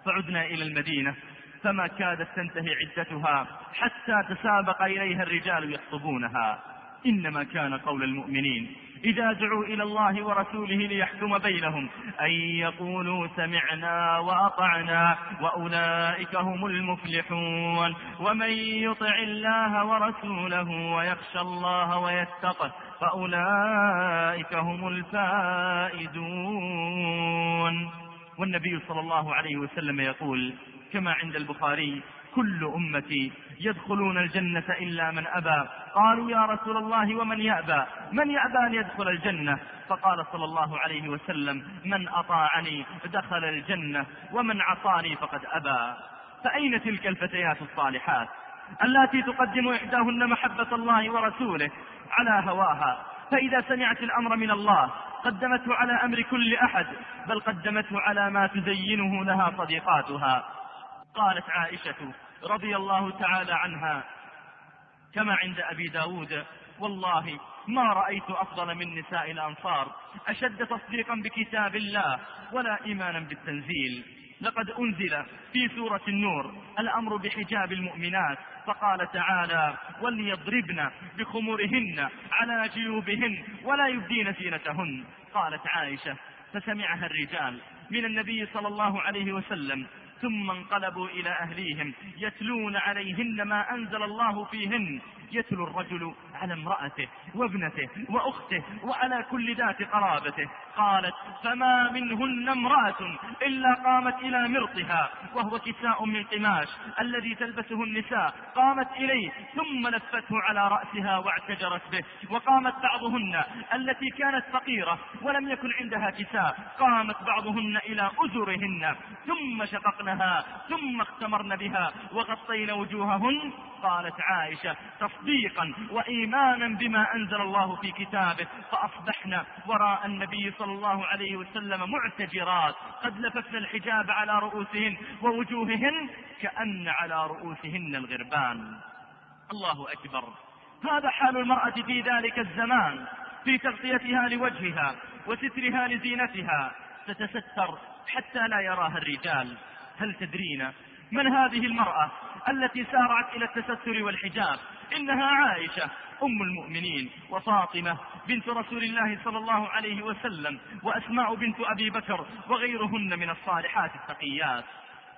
فعدنا إلى المدينة فما كادت تنتهي عدتها حتى تسابق إليها الرجال يخطبونها. إنما كان قول المؤمنين. إذا دعوا إلى الله ورسوله ليحكم بينهم أن يقولوا سمعنا وأطعنا وأولئك هم المفلحون. ومن يطع الله ورسوله ويخشى الله ويتقه فأولئك هم الفائزون. والنبي صلى الله عليه وسلم يقول كما عند البخاري كل أمتي يدخلون الجنة إلا من أبى. قالوا يا رسول الله ومن يأبى؟ من يأبى أن يدخل الجنة؟ فقال صلى الله عليه وسلم من أطاعني دخل الجنة ومن عصاني فقد أبى. فأين تلك الفتيات الصالحات؟ اللاتي تقدم إحداهن محبة الله ورسوله على هواها. فإذا سمعت الأمر من الله قدمته على أمر كل أحد بل قدمته على ما تزينه لها صديقاتها. قالت عائشة رضي الله تعالى عنها كما عند أبي داود والله ما رأيت أفضل من نساء الأنصار أشد تصديقا بكتاب الله ولا إيمانا بالتنزيل. لقد أنزل في سورة النور الأمر بحجاب المؤمنات فقال تعالى وليضربن بخمرهن على جيوبهن ولا يبدين زينتهن قالت عائشة فسمعها الرجال من النبي صلى الله عليه وسلم ثم انقلبوا إلى أهليهم. يتلون عليهن ما أنزل الله فيهن. يتلو الرجل على امرأته وابنته وأخته وعلى كل ذات قرابته. قالت فما منهن امرأة إلا قامت إلى مرطها وهو كساء من قماش الذي تلبسه النساء. قامت إليه ثم لفته على رأسها واعتجرت به. وقامت بعضهن التي كانت فقيرة ولم يكن عندها كساء. قامت بعضهن إلى أزرهن ثم شققنها ثم اختمرن بها وغطين وجوههن قالت عائشة تصديقا وإيمانا بما أنزل الله في كتابه فأصبحن وراء النبي صلى الله عليه وسلم معتجرات قد لففن الحجاب على رؤوسهن ووجوههن كأن على رؤوسهن الغربان. الله أكبر. هذا حال المرأة في ذلك الزمان في تغطيتها لوجهها وسترها لزينتها. تتستر حتى لا يراها الرجال. هل تدرين من هذه المرأة؟ التي سارعت إلى التستر والحجاب. إنها عائشة أم المؤمنين وفاطمة بنت رسول الله صلى الله عليه وسلم وأسماء بنت أبي بكر وغيرهن من الصالحات التقيات.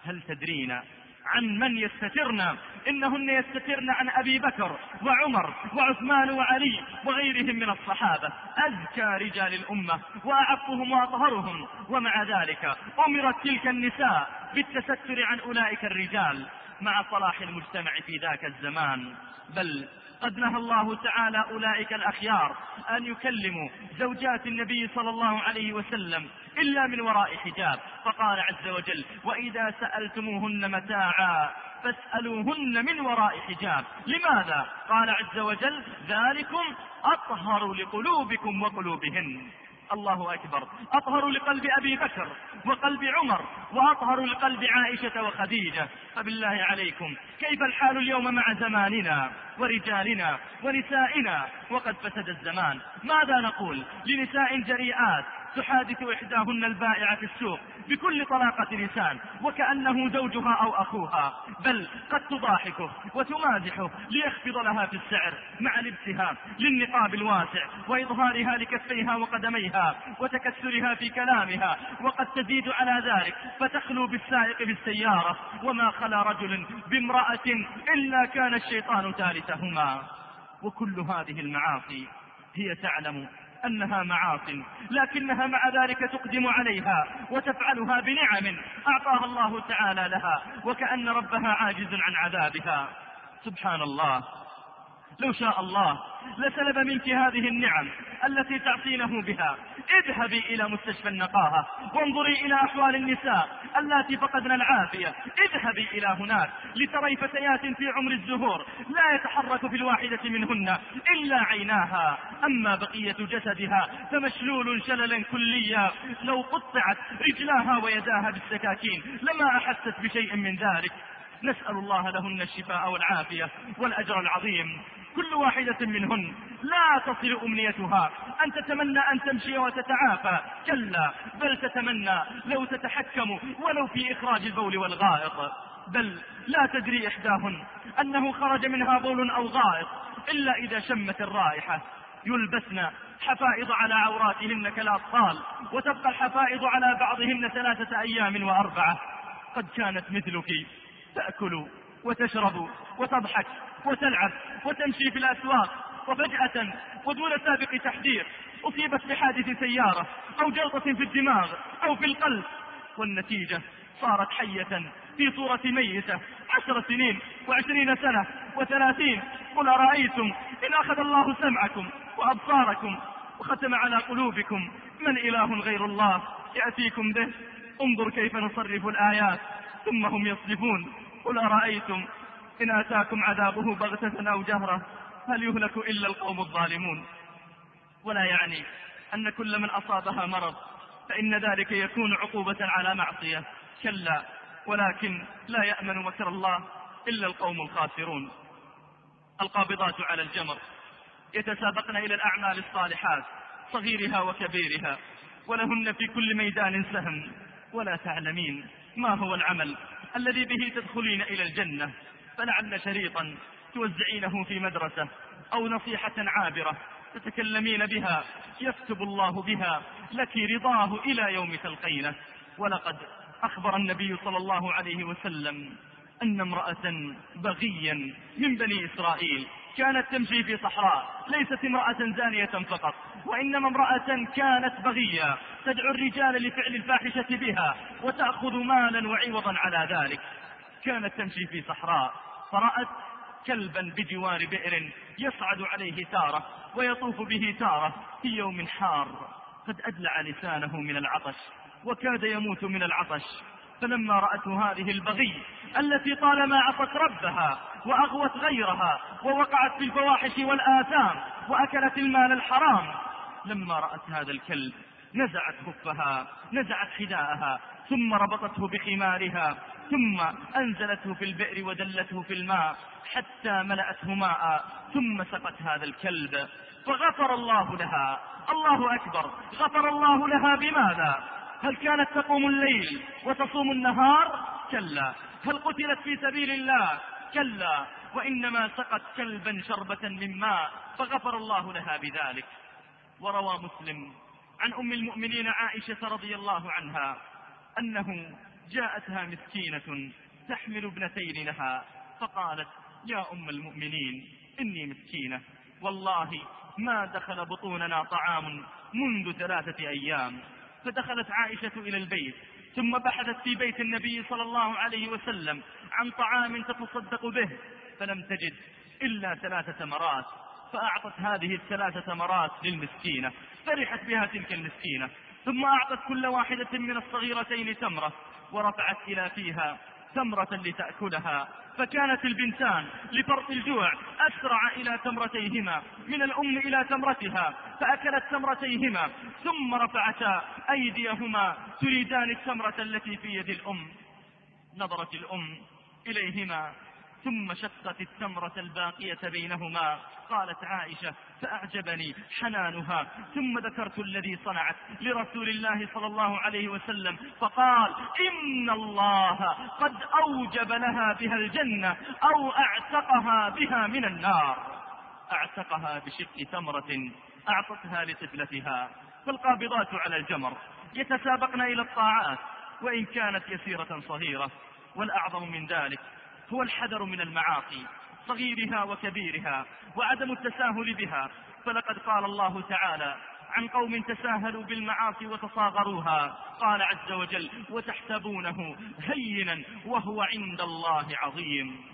هل تدرين عن من يستترن؟ إنهن يستترن عن أبي بكر وعمر وعثمان وعلي وغيرهم من الصحابة. أزكى رجال الأمة وأعفهم وأطهرهم. ومع ذلك أمرت تلك النساء بالتستر عن أولئك الرجال. مع صلاح المجتمع في ذاك الزمان. بل قد نهى الله تعالى أولئك الأخيار أن يكلموا زوجات النبي صلى الله عليه وسلم إلا من وراء حجاب. فقال عز وجل وإذا سألتموهن متاعا فاسألوهن من وراء حجاب. لماذا؟ قال عز وجل ذلكم أطهر لقلوبكم وقلوبهن. الله أكبر. أطهر لقلب أبي بكر وقلب عمر وأطهر لقلب عائشة وخديجة. فبالله عليكم كيف الحال اليوم مع زماننا ورجالنا ونسائنا؟ وقد فسد الزمان. ماذا نقول لنساء جريئات تحادث إحداهن البائع في السوق بكل طلاقة لسان وكأنه زوجها أو أخوها بل قد تضاحكه وتمازحه ليخفض لها في السعر مع لبسها للنقاب الواسع وإظهارها لكفيها وقدميها وتكسرها في كلامها وقد تزيد على ذلك فتخلو بالسائق في السيارة وما خلا رجل بامرأة إلا كان الشيطان ثالثهما. وكل هذه المعاصي هي تعلم أنها معاص لكنها مع ذلك تقدم عليها وتفعلها بنعم. أعطاها الله تعالى لها وكأن ربها عاجز عن عذابها. سبحان الله. لو شاء الله لسلب منك هذه النعم التي تعصينه بها. اذهبي إلى مستشفى النقاهة وانظري إلى أحوال النساء اللاتي فقدن العافية. اذهبي إلى هناك لتري فتيات في عمر الزهور لا يتحرك في الواحدة منهن إلا عيناها. أما بقية جسدها فمشلول شللا كليا. لو قطعت رجلاها ويداها بالسكاكين لما أحست بشيء من ذلك. نسأل الله لهن الشفاء والعافية والأجر العظيم. كل واحدة منهن. لا تصل أمنيتها. أن تتمنى أن تمشي وتتعافى. كلا بل تتمنى. لو تتحكم ولو في إخراج البول والغائط. بل لا تدري إحداهن أنه خرج منها بول أو غائط إلا إذا شمت الرائحة. يلبسن حفائض على عوراتهن كالأطفال وتبقى الحفائض على بعضهن ثلاثة أيام وأربعة. قد كانت مثلك. تأكل وتشرب وتضحك وتلعب وتمشي في الأسواق وفجأة ودون سابق تحذير أصيبت بحادث سيارة أو جلطة في الدماغ أو في القلب والنتيجة صارت حية في صورة ميتة. عشر سنين وعشرين سنة وثلاثين. قل أرأيتم إن أخذ الله سمعكم وأبصاركم وختم على قلوبكم. من إله غير الله يأتيكم به؟ انظر كيف نصرف الآيات. ثم هم يصرفون. قل أرأيتم إن أتاكم عذابه بغتة أو جهرة هل يهلك إلا القوم الظالمون؟ ولا يعني أن كل من أصابها مرض فإن ذلك يكون عقوبة على معصية. كلا ولكن لا يأمن مكر الله إلا القوم الخاسرون. القابضات على الجمر. يتسابقن إلى الأعمال الصالحات صغيرها وكبيرها ولهن في كل ميدان سهم. ولا تعلمين ما هو العمل. الذي به تدخلين إلى الجنة فلعل شريطا توزعينه في مدرسة أو نصيحة عابرة تتكلمين بها يكتب الله بها لك رضاه إلى يوم تلقينه. ولقد أخبر النبي صلى الله عليه وسلم أن امرأة بغيا من بني إسرائيل كانت تمشي في صحراء ليست امرأة زانية فقط وإنما امرأة كانت بغية تدعو الرجال لفعل الفاحشة بها وتأخذ مالا وعوضا على ذلك. كانت تمشي في صحراء فرأت كلبا بجوار بئر يصعد عليه تارة ويطوف به تارة في يوم حار قد أدلع لسانه من العطش وكاد يموت من العطش. فلما رأته هذه البغي التي طالما عصت ربها وأغوت غيرها ووقعت في الفواحش والآثام وأكلت المال الحرام لما رأت هذا الكلب نزعت خفها نزعت حذاءها ثم ربطته بخمارها ثم أنزلته في البئر ودلته في الماء حتى ملأته ماء ثم سقت هذا الكلب. فغفر الله لها الله أكبر غفر الله لها بماذا؟ هل كانت تقوم الليل وتصوم النهار؟ كلا. هل قتلت في سبيل الله؟ كلا. وإنما سقت كلبا شربة من ماء فغفر الله لها بذلك. وروى مسلم عن أم المؤمنين عائشة رضي الله عنها أنه جاءتها مسكينة تحمل ابنتين لها فقالت يا أم المؤمنين إني مسكينة. والله ما دخل بطوننا طعام منذ ثلاثة أيام. فدخلت عائشة إلى البيت ثم بحثت في بيت النبي صلى الله عليه وسلم عن طعام تتصدق به فلم تجد إلا ثلاث تمرات فأعطت هذه الثلاث تمرات للمسكينة فرحت بها تلك المسكينة ثم أعطت كل واحدة من الصغيرتين تمرة ورفعت إلى فيها تمرة لتأكلها فكانت البنتان لفرط الجوع أسرع إلى تمرتيهما من الأم إلى تمرتها فأكلت تمرتيهما ثم رفعتا أيديهما تريدان التمرة التي في يد الأم. نظرت الأم إليهما. ثم شقت التمرة الباقية بينهما. قالت عائشة فأعجبني حنانها. ثم ذكرت الذي صنعت لرسول الله صلى الله عليه وسلم. فقال إن الله قد أوجب لها بها الجنة أو أعتقها بها من النار. أعتقها بشق تمرة أعطتها لطفلتها. فالقابضات على الجمر يتسابقن إلى الطاعات وإن كانت يسيرة صغيرة والأعظم من ذلك هو الحذر من المعاصي صغيرها وكبيرها وعدم التساهل بها. فلقد قال الله تعالى عن قوم تساهلوا بالمعاصي وتصاغروها. قال عز وجل وتحسبونه هينا وهو عند الله عظيم.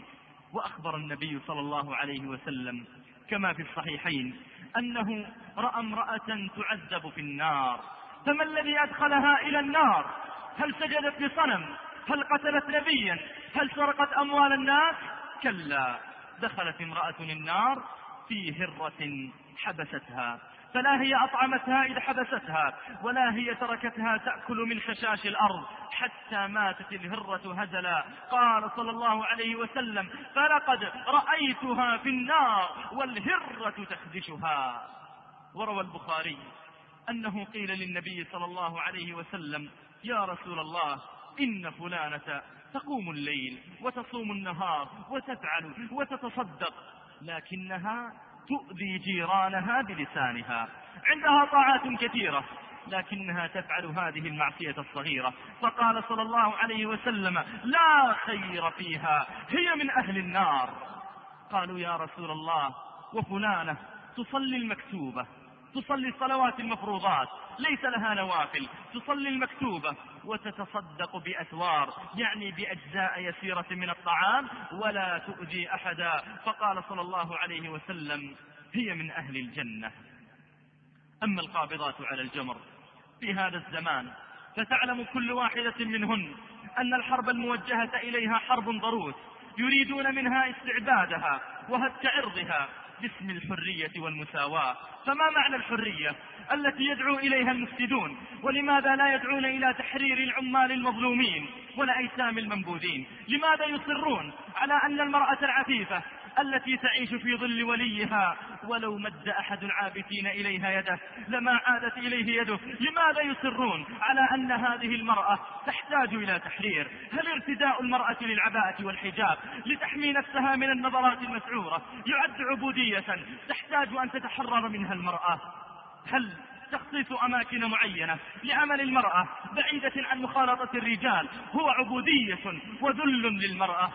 وأخبر النبي صلى الله عليه وسلم كما في الصحيحين أنه رأى امرأة تعذب في النار. فما الذي أدخلها إلى النار؟ هل سجدت لصنم هل قتلت نبيا؟ هل سرقت أموال الناس؟ كلا دخلت امرأة النار في هرة حبستها فلا هي أطعمتها إذ حبستها ولا هي تركتها تأكل من خشاش الأرض حتى ماتت الهرة هزلا. قال صلى الله عليه وسلم فلقد رأيتها في النار والهرة تخدشها. وروى البخاري أنه قيل للنبي صلى الله عليه وسلم يا رسول الله إن فلانة تقوم الليل وتصوم النهار وتفعل وتتصدق لكنها تؤذي جيرانها بلسانها. عندها طاعات كثيرة لكنها تفعل هذه المعصية الصغيرة. فقال صلى الله عليه وسلم لا خير فيها هي من أهل النار. قالوا يا رسول الله وفلانة تصلي المكتوبة. تصلي الصلوات المفروضات ليس لها نوافل تصلي المكتوبة وتتصدق بأثوار يعني بأجزاء يسيرة من الطعام ولا تؤذي أحدا. فقال صلى الله عليه وسلم هي من أهل الجنة. أما القابضات على الجمر في هذا الزمان فتعلم كل واحدة منهن أن الحرب الموجهة إليها حرب ضروس يريدون منها استعبادها وهتك عرضها. باسم الحرية والمساواة. فما معنى الحرية؟ التي يدعو إليها المفسدون. ولماذا لا يدعون إلى تحرير العمال المظلومين والأيتام المنبوذين؟ لماذا يصرون على أن المرأة العفيفة التي تعيش في ظل وليها. ولو مد أحد العابثين إليها يده لما عادت إليه يده. لماذا يصرون على أن هذه المرأة تحتاج إلى تحرير؟ هل ارتداء المرأة للعباءة والحجاب لتحمي نفسها من النظرات المسعورة يعد عبودية تحتاج أن تتحرر منها المرأة؟ هل تخصيص أماكن معينة لعمل المرأة بعيدة عن مخالطة الرجال هو عبودية وذل للمرأة؟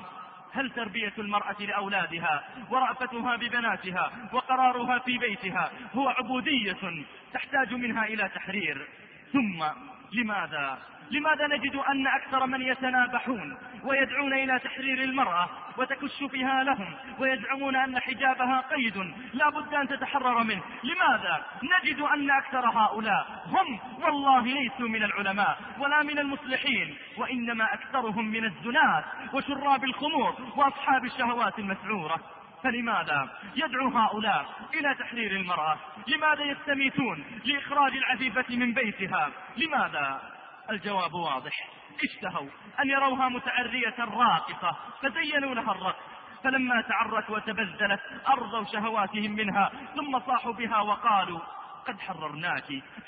هل تربية المرأة لأولادها ورأفتها ببناتها وقرارها في بيتها هو عبودية تحتاج منها إلى تحرير. ثم لماذا؟ لماذا نجد أن أكثر من يتنابحون ويدعون إلى تحرير المرأة؟ وتكش فيها لهم ويزعمون أن حجابها قيد. لا بد أن تتحرر منه. لماذا؟ نجد أن أكثر هؤلاء هم والله ليسوا من العلماء ولا من المصلحين وإنما أكثرهم من الزنات وشراب الخمور وأصحاب الشهوات المسعورة. فلماذا يدعو هؤلاء إلى تحرير المرأة؟ لماذا يستميتون لإخراج العفيفة من بيتها؟ لماذا؟ الجواب واضح. اشتهوا أن يروها متعرية راقصة فزينوا لها الرقص فلما تعرت وتبذلت أرضوا شهواتهم منها ثم صاحوا بها وقالوا قد حررناك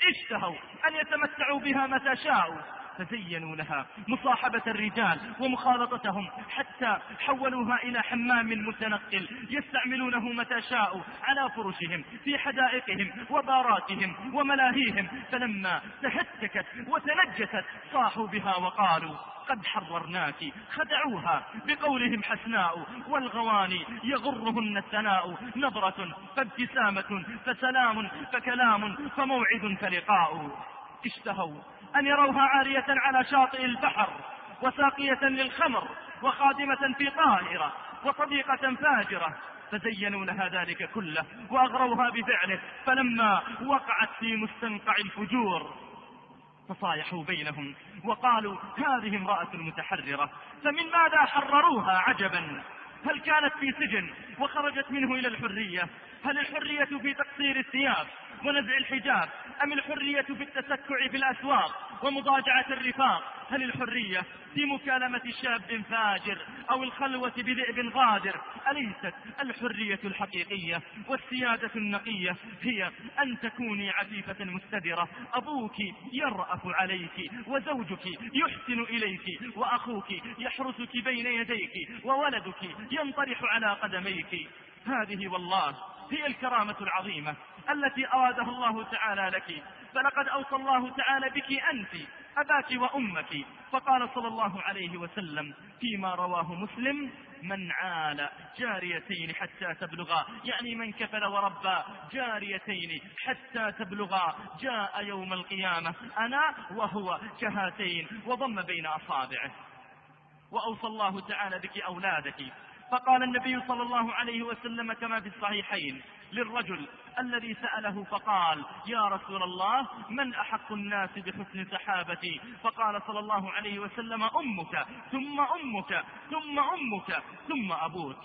اشتهوا أن يتمتعوا بها متى شاءوا. فزينوا لها مصاحبة الرجال ومخالطتهم حتى حولوها إلى حمام متنقل يستعملونه متى شاءوا على فرشهم في حدائقهم وباراتهم وملاهيهم. فلما تهتكت وتنجست صاحوا بها وقالوا قد حررناك خدعوها بقولهم حسناء والغواني يغرهن الثناء نظرة فابتسامة فسلام فكلام فموعد فلقاء. اشتهوا أن يروها عارية على شاطئ البحر وساقية للخمر وخادمة في طائرة وصديقة فاجرة. فزينوا لها ذلك كله وأغروها بفعله فلما وقعت في مستنقع الفجور تصايحوا بينهم وقالوا هذه امرأة متحررة فمن ماذا حرروها عجبا؟ هل كانت في سجن وخرجت منه إلى الحرية؟ هل الحرية في تقصير الثياب؟ ونزع الحجاب. أم الحرية في التسكع في الأسواق ومضاجعة الرفاق؟ هل الحرية في مكالمة شاب فاجر أو الخلوة بذئب غادر؟ أليست الحرية الحقيقية والسيادة النقية هي أن تكوني عفيفة مستدرة. أبوك يرأف عليك وزوجك يحسن إليك وأخوك يحرسك بين يديك وولدك ينطرح على قدميك. هذه والله هي الكرامة العظيمة التي أرادها الله تعالى لك. فلقد أوصى الله تعالى بك أنت أباك وأمك. فقال صلى الله عليه وسلم فيما رواه مسلم من عال جاريتين حتى تبلغا. يعني من كفل وربى جاريتين حتى تبلغا. جاء يوم القيامة أنا وهو كهاتين وضم بين أصابعه. وأوصى الله تعالى بك أولادك. فقال النبي صلى الله عليه وسلم كما في الصحيحين للرجل الذي سأله فقال يا رسول الله من أحق الناس بحسن سحابتي? فقال صلى الله عليه وسلم أمك ثم أمك ثم أمك ثم أبوك.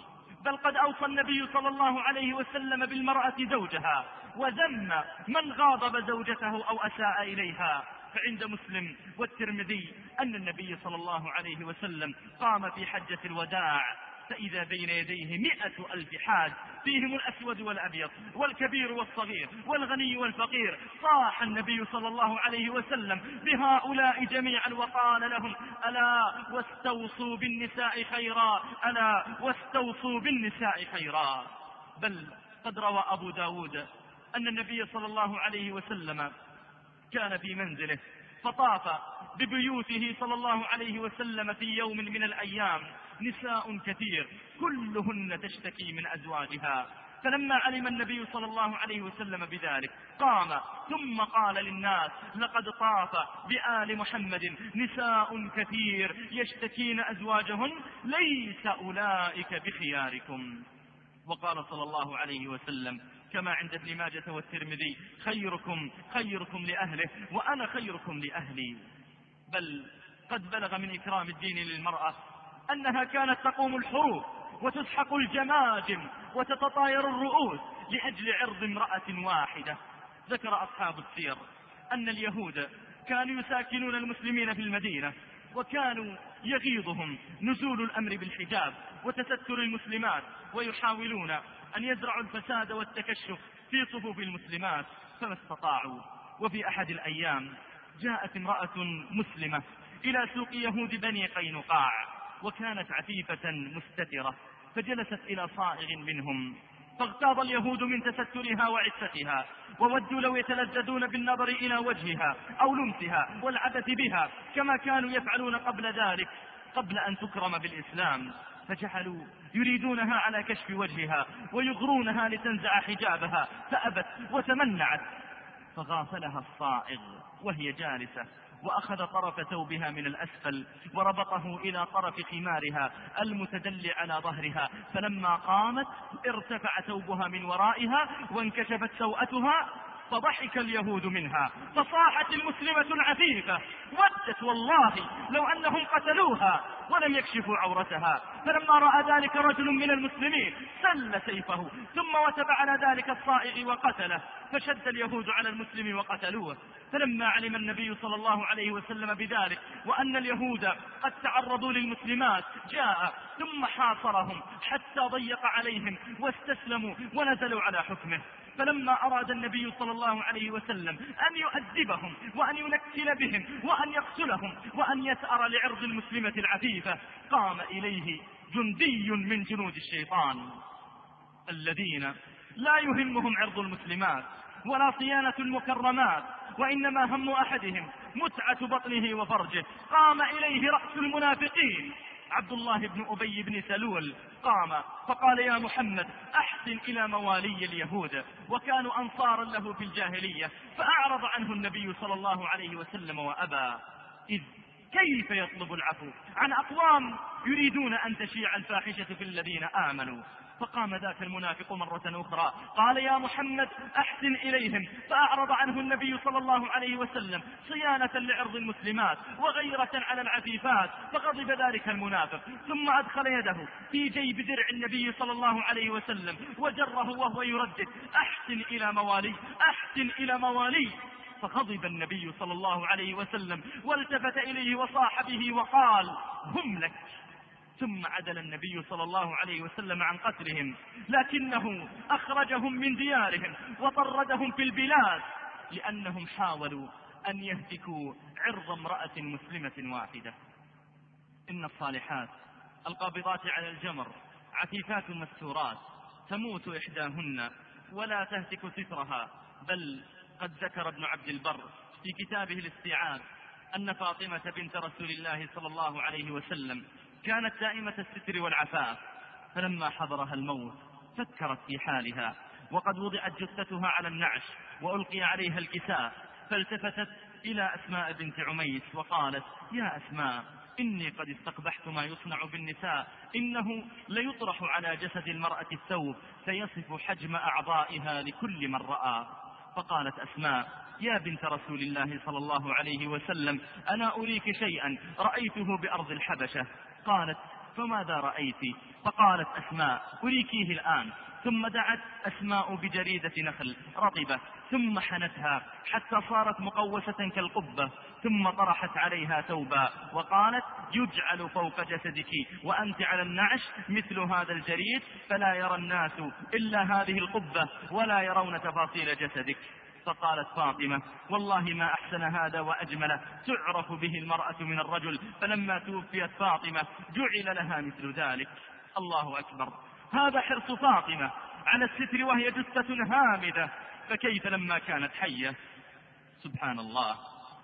بل قد أوصى النبي صلى الله عليه وسلم بالمرأة زوجها وذم من غاضب زوجته أو أساء إليها. فعند مسلم والترمذي أن النبي صلى الله عليه وسلم قام في حجة الوداع فإذا بين يديه مئة ألف حاج فيهم الأسود والأبيض والكبير والصغير والغني والفقير. صاح النبي صلى الله عليه وسلم بهؤلاء جميعا وقال لهم ألا واستوصوا بالنساء خيرا ألا واستوصوا بالنساء خيرا. بل قد روى أبو داود أن النبي صلى الله عليه وسلم كان في منزله فطاف ببيوته صلى الله عليه وسلم في يوم من الأيام. نساء كثير كلهن تشتكي من أزواجها. فلما علم النبي صلى الله عليه وسلم بذلك قام ثم قال للناس لقد طاف بآل محمد نساء كثير يشتكين أزواجهن ليس أولئك بخياركم. وقال صلى الله عليه وسلم كما عند ابن ماجة والترمذي خيركم خيركم لأهله وأنا خيركم لأهلي. بل قد بلغ من إكرام الدين للمرأة أنها كانت تقوم الحروب وتسحق الجماجم وتتطاير الرؤوس لأجل عرض امرأة واحدة. ذكر أصحاب السير أن اليهود كانوا يساكنون المسلمين في المدينة وكانوا يغيظهم نزول الأمر بالحجاب وتستر المسلمات ويحاولون أن يزرعوا الفساد والتكشف في صفوف المسلمات فما استطاعوا. وفي أحد الأيام جاءت امرأة مسلمة إلى سوق يهود بني قينقاع وكانت عفيفة مستترة فجلست إلى صائغ منهم. فاغتاظ اليهود من تسترها وعفتها وودوا لو يتلذذون بالنظر إلى وجهها أو لمسها والعبث بها كما كانوا يفعلون قبل ذلك قبل أن تكرم بالإسلام. فجعلوا يريدونها على كشف وجهها ويغرونها لتنزع حجابها فأبت وتمنعت. فغافلها الصائغ وهي جالسة. وأخذ طرف ثوبها من الأسفل وربطه إلى طرف خمارها المتدل على ظهرها فلما قامت ارتفع ثوبها من ورائها وانكشفت سوءتها فضحك اليهود منها فصاحت المسلمة العفيفة ودت والله لو أنهم قتلوها ولم يكشفوا عورتها. فلما رأى ذلك رجل من المسلمين سل سيفه ثم وتب على ذلك الصائغ وقتله فشد اليهود على المسلم وقتلوه. فلما علم النبي صلى الله عليه وسلم بذلك وأن اليهود قد تعرضوا للمسلمات جاء ثم حاصرهم حتى ضيق عليهم واستسلموا ونزلوا على حكمه. فلما أراد النبي صلى الله عليه وسلم أن يؤدبهم وأن ينكل بهم وأن يقتلهم وأن يثأر لعرض المسلمة العفيفة قام إليه جندي من جنود الشيطان الذين لا يهمهم عرض المسلمات ولا صيانة المكرمات وإنما هم أحدهم متعة بطنه وفرجه. قام إليه رأس المنافقين. عبد الله بن أبي بن سلول قام فقال يا محمد أحسن إلى موالي اليهود. وكانوا أنصارا له في الجاهلية فأعرض عنه النبي صلى الله عليه وسلم وأبى. إذ كيف يطلب العفو؟ عن أقوام يريدون أن تشيع الفاحشة في الذين آمنوا. فقام ذاك المنافق مرة أخرى. قال يا محمد أحسن إليهم. فأعرض عنه النبي صلى الله عليه وسلم صيانة لعرض المسلمات وغيرة على العفيفات فغضب ذلك المنافق. ثم أدخل يده في جيب درع النبي صلى الله عليه وسلم وجره وهو يردد. أحسن إلى موالي أحسن إلى موالي. فغضب النبي صلى الله عليه وسلم والتفت إليه وصاح به وقال هم لك. ثم عدل النبي صلى الله عليه وسلم عن قتلهم لكنه أخرجهم من ديارهم وطردهم في البلاد لأنهم حاولوا أن يهتكوا عرض امرأة مسلمة واحدة. إن الصالحات القابضات على الجمر عفيفات مستورات تموت إحداهن ولا تهتك سترها بل قد ذكر ابن عبد البر في كتابه الاستيعاب أن فاطمة بنت رسول الله صلى الله عليه وسلم كانت دائمة الستر والعفاف فلما حضرها الموت فكرت في حالها وقد وضعت جثتها على النعش وألقي عليها الكساء فالتفتت إلى أسماء بنت عميس وقالت يا أسماء إني قد استقبحت ما يصنع بالنساء إنه ليطرح على جسد المرأة الثوب فيصف حجم أعضائها لكل من رأى. فقالت أسماء يا بنت رسول الله صلى الله عليه وسلم أنا أريك شيئا رأيته بأرض الحبشة. قالت فماذا رأيت؟ فقالت أسماء أريكيه الآن. ثم دعت أسماء بجريدة نخل رطبة ثم حنتها حتى صارت مقوسة كالقبة ثم طرحت عليها ثوبا وقالت يجعل فوق جسدك وأنت على النعش مثل هذا الجريد فلا يرى الناس إلا هذه القبة ولا يرون تفاصيل جسدك. فقالت فاطمة والله ما أحسن هذا وأجمل تعرف به المرأة من الرجل. فلما توفيت فاطمة جعل لها مثل ذلك. الله أكبر. هذا حرص فاطمة على الستر وهي جثة هامدة. فكيف لما كانت حية؟ سبحان الله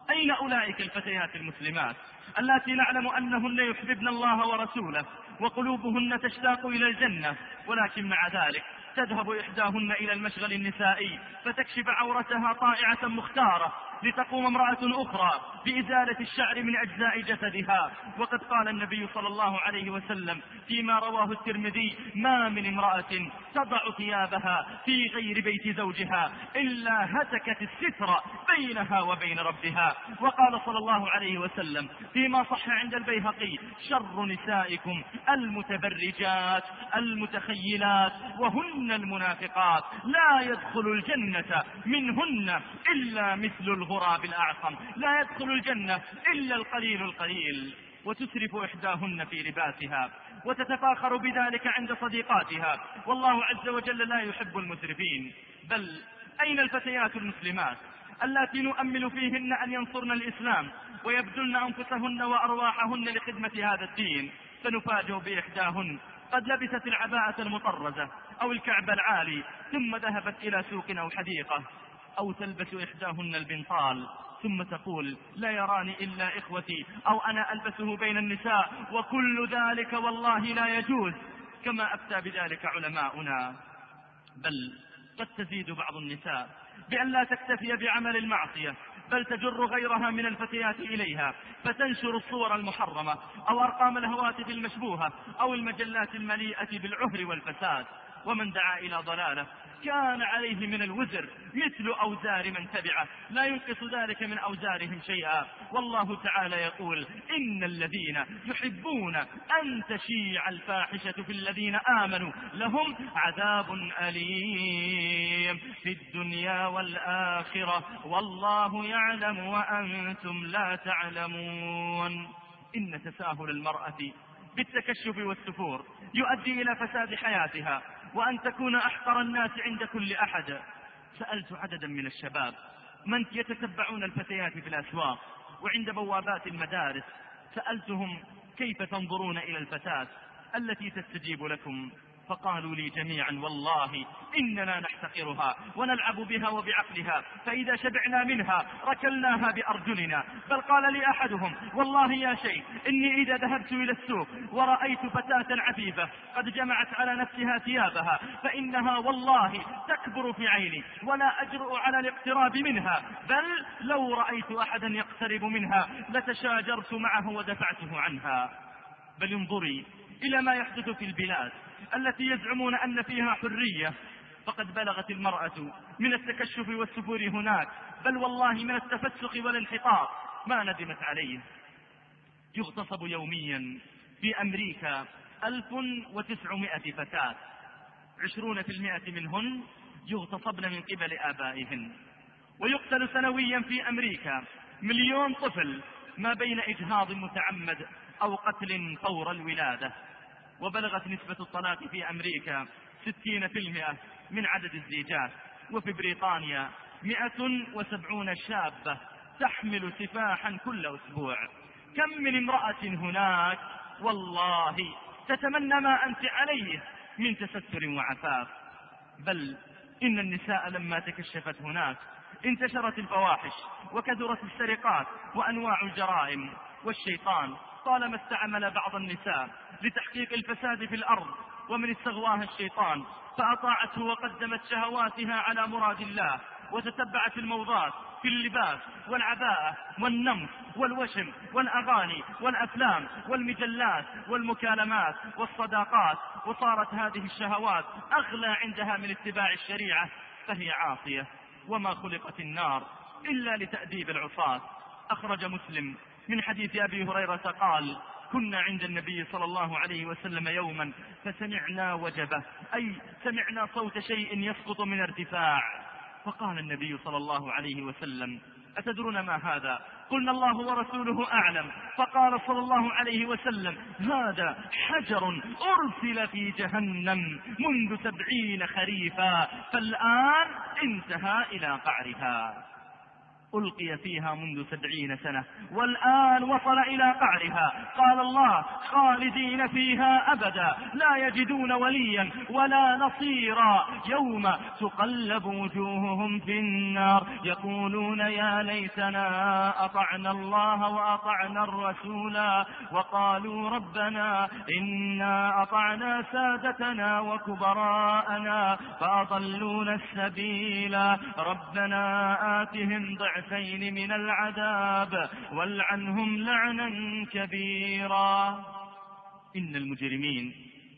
أين أولئك الفتيات المسلمات التي نعلم أنهن يحببن الله ورسوله وقلوبهن تشتاق إلى الجنة؟ ولكن مع ذلك تذهب إحداهن إلى المشغل النسائي فتكشف عورتها طائعة مختارة لتقوم امرأة أخرى بإزالة الشعر من أجزاء جسدها. وقد قال النبي صلى الله عليه وسلم فيما رواه الترمذي ما من امرأة تضع ثيابها في غير بيت زوجها إلا هتكت الستر بينها وبين ربها. وقال صلى الله عليه وسلم فيما صح عند البيهقي شر نسائكم المتبرجات المتخيلات وهن المنافقات لا يدخل الجنة منهن إلا مثل الغراب الأعصم لا يدخل الجنة إلا القليل القليل. وتسرف إحداهن في لباسها وتتفاخر بذلك عند صديقاتها. والله عز وجل لا يحب المسرفين. بل أين الفتيات المسلمات التي نؤمل فيهن أن ينصرن الإسلام ويبذلن أنفسهن وأرواحهن لخدمة هذا الدين؟ فنفاجئ بإحداهن قد لبست العباءة المطرزة. أو الكعب العالي ثم ذهبت إلى سوق أو حديقة أو تلبس إحداهن البنطال ثم تقول لا يراني إلا إخوتي أو أنا ألبسه بين النساء وكل ذلك والله لا يجوز. كما أفتى بذلك علماؤنا. بل قد تزيد بعض النساء بأن لا تكتفي بعمل المعصية بل تجر غيرها من الفتيات إليها فتنشر الصور المحرمة أو أرقام الهواتف المشبوهة أو المجلات المليئة بالعهر والفساد. ومن دعا إلى ضلالة كان عليه من الوزر مثل أوزار من تبعه لا ينقص ذلك من أوزارهم شيئا. والله تعالى يقول إن الذين يحبون أن تشيع الفاحشة في الذين آمنوا لهم عذاب أليم في الدنيا والآخرة. والله يعلم وأنتم لا تعلمون. إن تساهل المرأة بالتكشف والسفور يؤدي إلى فساد حياتها. وأن تكون أحقر الناس عند كل أحد. سألت عددا من الشباب من يتتبعون الفتيات في الأسواق وعند بوابات المدارس؟ سألتهم كيف تنظرون إلى الفتاة التي تستجيب لكم؟ فقالوا لي جميعا والله إننا نحتقرها ونلعب بها وبعقلها فإذا شبعنا منها ركلناها بأرجلنا. بل قال لي أحدهم والله يا شيخ إني إذا ذهبت إلى السوق ورأيت فتاة عفيفة قد جمعت على نفسها ثيابها فإنها والله تكبر في عيني ولا أجرؤ على الاقتراب منها. بل لو رأيت أحدا يقترب منها لتشاجرت معه ودفعته عنها. بل انظري إلى ما يحدث في البلاد. التي يزعمون أن فيها حرية. فقد بلغت المرأة من التكشف والسفور هناك بل والله من التفسق والانحطاط ما ندمت عليه. يغتصب يوميا في أمريكا ألف وتسعمائة فتاة. عشرون في المئة منهن يغتصبن من قبل آبائهن. ويقتل سنويا في أمريكا مليون طفل ما بين إجهاض متعمد أو قتل فور الولادة. وبلغت نسبة الطلاق في أمريكا ستين في المئة من عدد الزيجات. وفي بريطانيا مئة وسبعون شابة تحمل سفاحا كل أسبوع. كم من امرأة هناك والله تتمنى ما أنت عليه من تستر وعفاف. بل إن النساء لما تكشفت هناك انتشرت الفواحش وكثرت السرقات وأنواع الجرائم والشيطان طالما استعمل بعض النساء لتحقيق الفساد في الأرض ومن استغواها الشيطان فأطاعته وقدمت شهواتها على مراد الله وتتبعت الموضات في اللباس والعباءة والنمط والوشم والأغاني والأفلام والمجلات والمكالمات والصداقات. وصارت هذه الشهوات أغلى عندها من اتباع الشريعة فهي عاصية. وما خلقت النار إلا لتأديب العصاة. أخرج مسلم من حديث أبي هريرة قال كنا عند النبي صلى الله عليه وسلم يوما فسمعنا وجبه أي سمعنا صوت شيء يسقط من ارتفاع فقال النبي صلى الله عليه وسلم أتدرون ما هذا؟ قلنا الله ورسوله أعلم. فقال صلى الله عليه وسلم هذا حجر أرسل في جهنم منذ سبعين خريفا فالآن انتهى إلى قعرها. ألقي فيها منذ سبعين سنة والآن وصل إلى قعرها. قال الله خالدين فيها أبدا لا يجدون وليا ولا نصيرا. يوم تقلب وجوههم في النار يقولون يا ليتنا أطعنا الله وأطعنا الرسولا وقالوا ربنا إنا أطعنا سادتنا وكبراءنا فأضلونا السبيل ربنا آتهم ضعف ضعفين من العذاب والعنهم لعنا كبيرا. إن المجرمين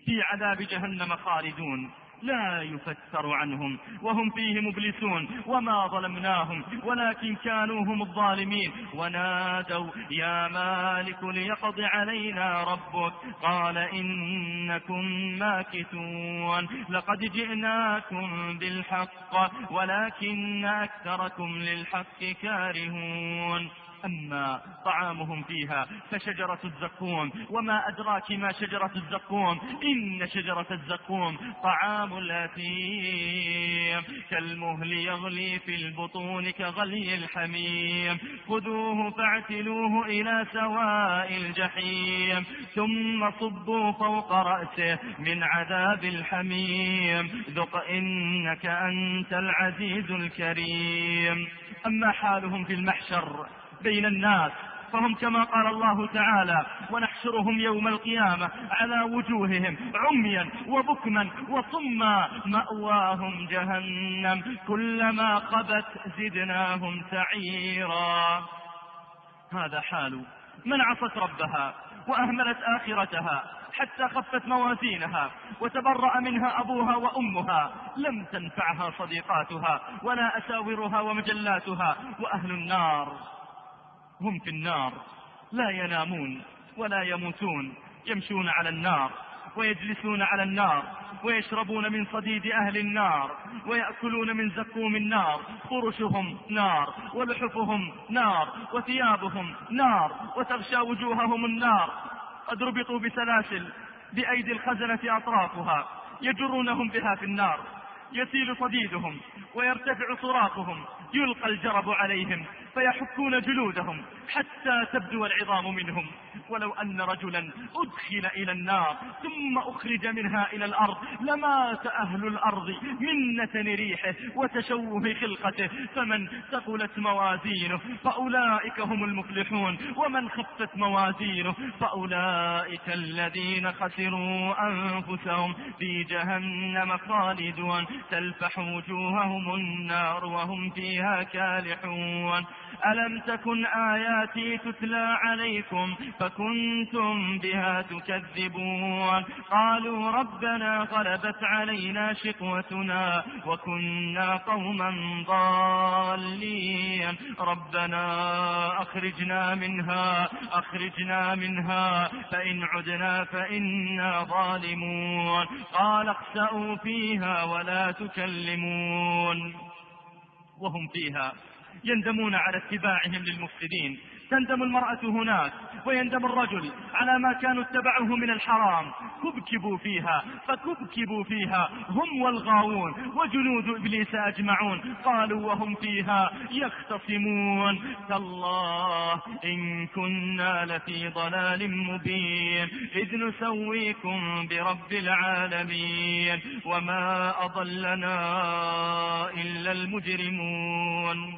في عذاب جهنم خالدون. لا يفتر عنهم وهم فيه مبلسون وما ظلمناهم ولكن كانوا هم الظالمين. ونادوا يا مالك ليقض علينا ربك. قال إنكم ماكثون. لقد جئناكم بالحق ولكن أكثركم للحق كارهون. أما طعامهم فيها فشجرة الزقوم. وما أدراك ما شجرة الزقوم؟ إن شجرة الزقوم طعام الأثيم. كالمهل يغلي في البطون كغلي الحميم. خذوه فاعتلوه إلى سواء الجحيم. ثم صبوا فوق رأسه من عذاب الحميم. ذق إنك أنت العزيز الكريم. أما حالهم في المحشر بين الناس فهم كما قال الله تعالى ونحشرهم يوم القيامة على وجوههم عميا وبكما وصما مأواهم جهنم كلما قبت زدناهم سعيرا. هذا حال من عصت ربها وأهملت آخرتها حتى خفت موازينها وتبرأ منها أبوها وأمها. لم تنفعها صديقاتها ولا أساورها ومجلاتها وأهل النار. هم في النار. لا ينامون ولا يموتون يمشون على النار ويجلسون على النار ويشربون من صديد أهل النار ويأكلون من زكوم النار. فرشهم نار ولحفهم نار وثيابهم نار وتغشى وجوههم النار. قد ربطوا بسلاسل بأيدي الخزنة أطرافها. يجرونهم بها في النار. يسيل صديدهم ويرتفع صراخهم. يلقى الجرب عليهم. فيحكون جلودهم حتى تبدو العظام منهم. ولو أن رجلا أدخل إلى النار ثم أخرج منها إلى الأرض لمات أهل الأرض من نتن ريحه وتشوه خلقته فمن ثقلت موازينه فأولئك هم المفلحون ومن خفت موازينه فأولئك الذين خسروا أنفسهم في جهنم خالدون. تلفح وجوههم النار وهم فيها كالحون. ألم تكن آياتي تتلى عليكم؟ بها تكذبون. قالوا ربنا غلبت علينا شقوتنا وكنا قوما ضالين. ربنا أخرجنا منها أخرجنا منها فإن عدنا فإنا ظالمون. قال اخسأوا فيها ولا تكلمون. وهم فيها يندمون على اتباعهم للمفسدين. تندم المرأة هناك ويندم الرجل على ما كانوا اتبعوه من الحرام. كبكبوا فيها فكبكبوا فيها. هم والغاوون وجنود إبليس أجمعون. قالوا وهم فيها يختصمون. تالله إن كنا لفي ضلال مبين. إذ نسويكم برب العالمين. وما أضلنا إلا المجرمون.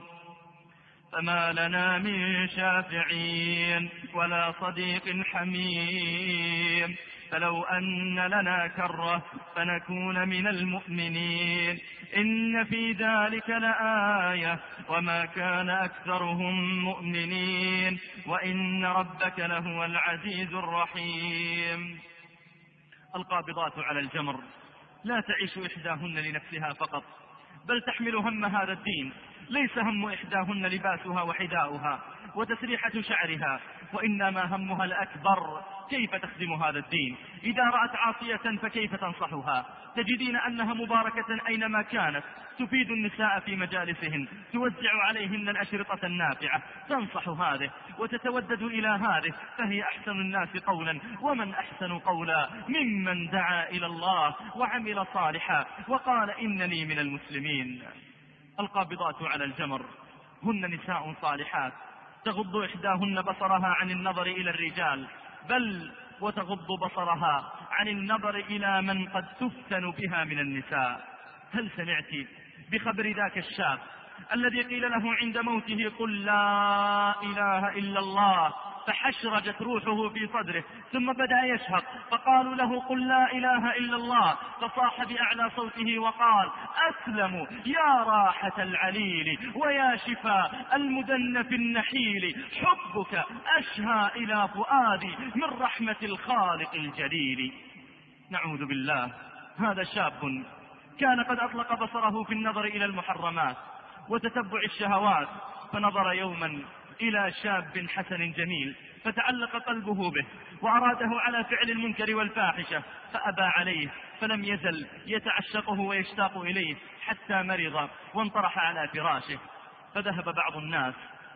فما لنا من شافعين ولا صديق حميم. فلو أن لنا كرة فنكون من المؤمنين. إن في ذلك لآية وما كان أكثرهم مؤمنين. وإن ربك لهو العزيز الرحيم. القابضات على الجمر. لا تعيش إحداهن لنفسها فقط بل تحمل هم هذا الدين. ليس هم إحداهن لباسها وحذاؤها وتسريحة شعرها وإنما همها الأكبر كيف تخدم هذا الدين؟ إذا رأت عاصية فكيف تنصحها؟ تجدين أنها مباركة أينما كانت تفيد النساء في مجالسهن توزع عليهن الأشرطة النافعة تنصح هذه وتتودد إلى هذه فهي أحسن الناس قولا ومن أحسن قولا ممن دعا إلى الله وعمل صالحا وقال إنني من المسلمين. القابضات على الجمر. هن نساء صالحات. تغض إحداهن بصرها عن النظر إلى الرجال. بل وتغض بصرها عن النظر إلى من قد تفتن بها من النساء. هل سمعت بخبر ذاك الشاب الذي قيل له عند موته قل لا إله إلا الله فحشرجت روحه في صدره ثم بدأ يشهق فقالوا له قل لا إله إلا الله فصاح بأعلى صوته وقال أسلم يا راحة العليل ويا شفاء المدنف النحيل حبك أشهى إلى فؤادي من رحمة الخالق الجليل. نعوذ بالله هذا شاب كان قد أطلق بصره في النظر إلى المحرمات وتتبع الشهوات فنظر يوما إلى شاب حسن جميل فتعلق قلبه به وأراده على فعل المنكر والفاحشة فأبى عليه فلم يزل يتعشقه ويشتاق إليه حتى مرض وانطرح على فراشه. فذهب بعض الناس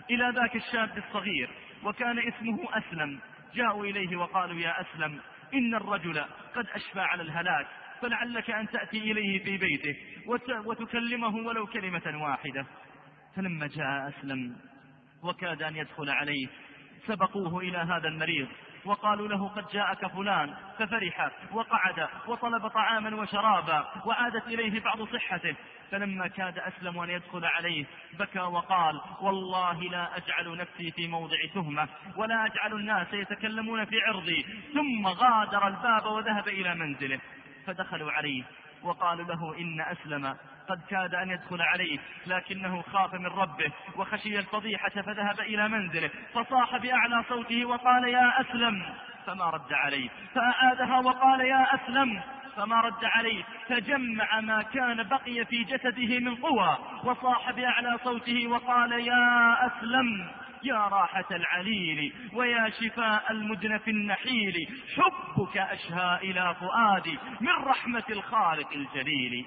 إلى ذاك الشاب الصغير وكان اسمه أسلم. جاءوا إليه وقالوا يا أسلم إن الرجل قد أشفى على الهلاك فلعلك أن تأتي إليه في بيته وتكلمه ولو كلمة واحدة. فلما جاء أسلم وكاد أن يدخل عليه. سبقوه إلى هذا المريض. وقالوا له قد جاءك فلان ففرح وقعد وطلب طعاما وشرابا وعادت إليه بعض صحته. فلما كاد أسلم أن يدخل عليه بكى وقال والله لا أجعل نفسي في موضع تهمة ولا أجعل الناس يتكلمون في عرضي. ثم غادر الباب وذهب إلى منزله. فدخلوا عليه. وقالوا له إن أسلم. قد كاد أن يدخل عليه لكنه خاف من ربه وخشي الفضيحة فذهب إلى منزله فصاح بأعلى صوته وقال يا أسلم. فما رد عليه فأعادها وقال يا أسلم. فما رد عليه فجمع ما كان بقي في جسده من قوى وصاح بأعلى صوته وقال يا أسلم. يا راحة العليل ويا شفاء المدنف النحيل حبك أشهى إلى فؤادي من رحمة الخالق الجليل.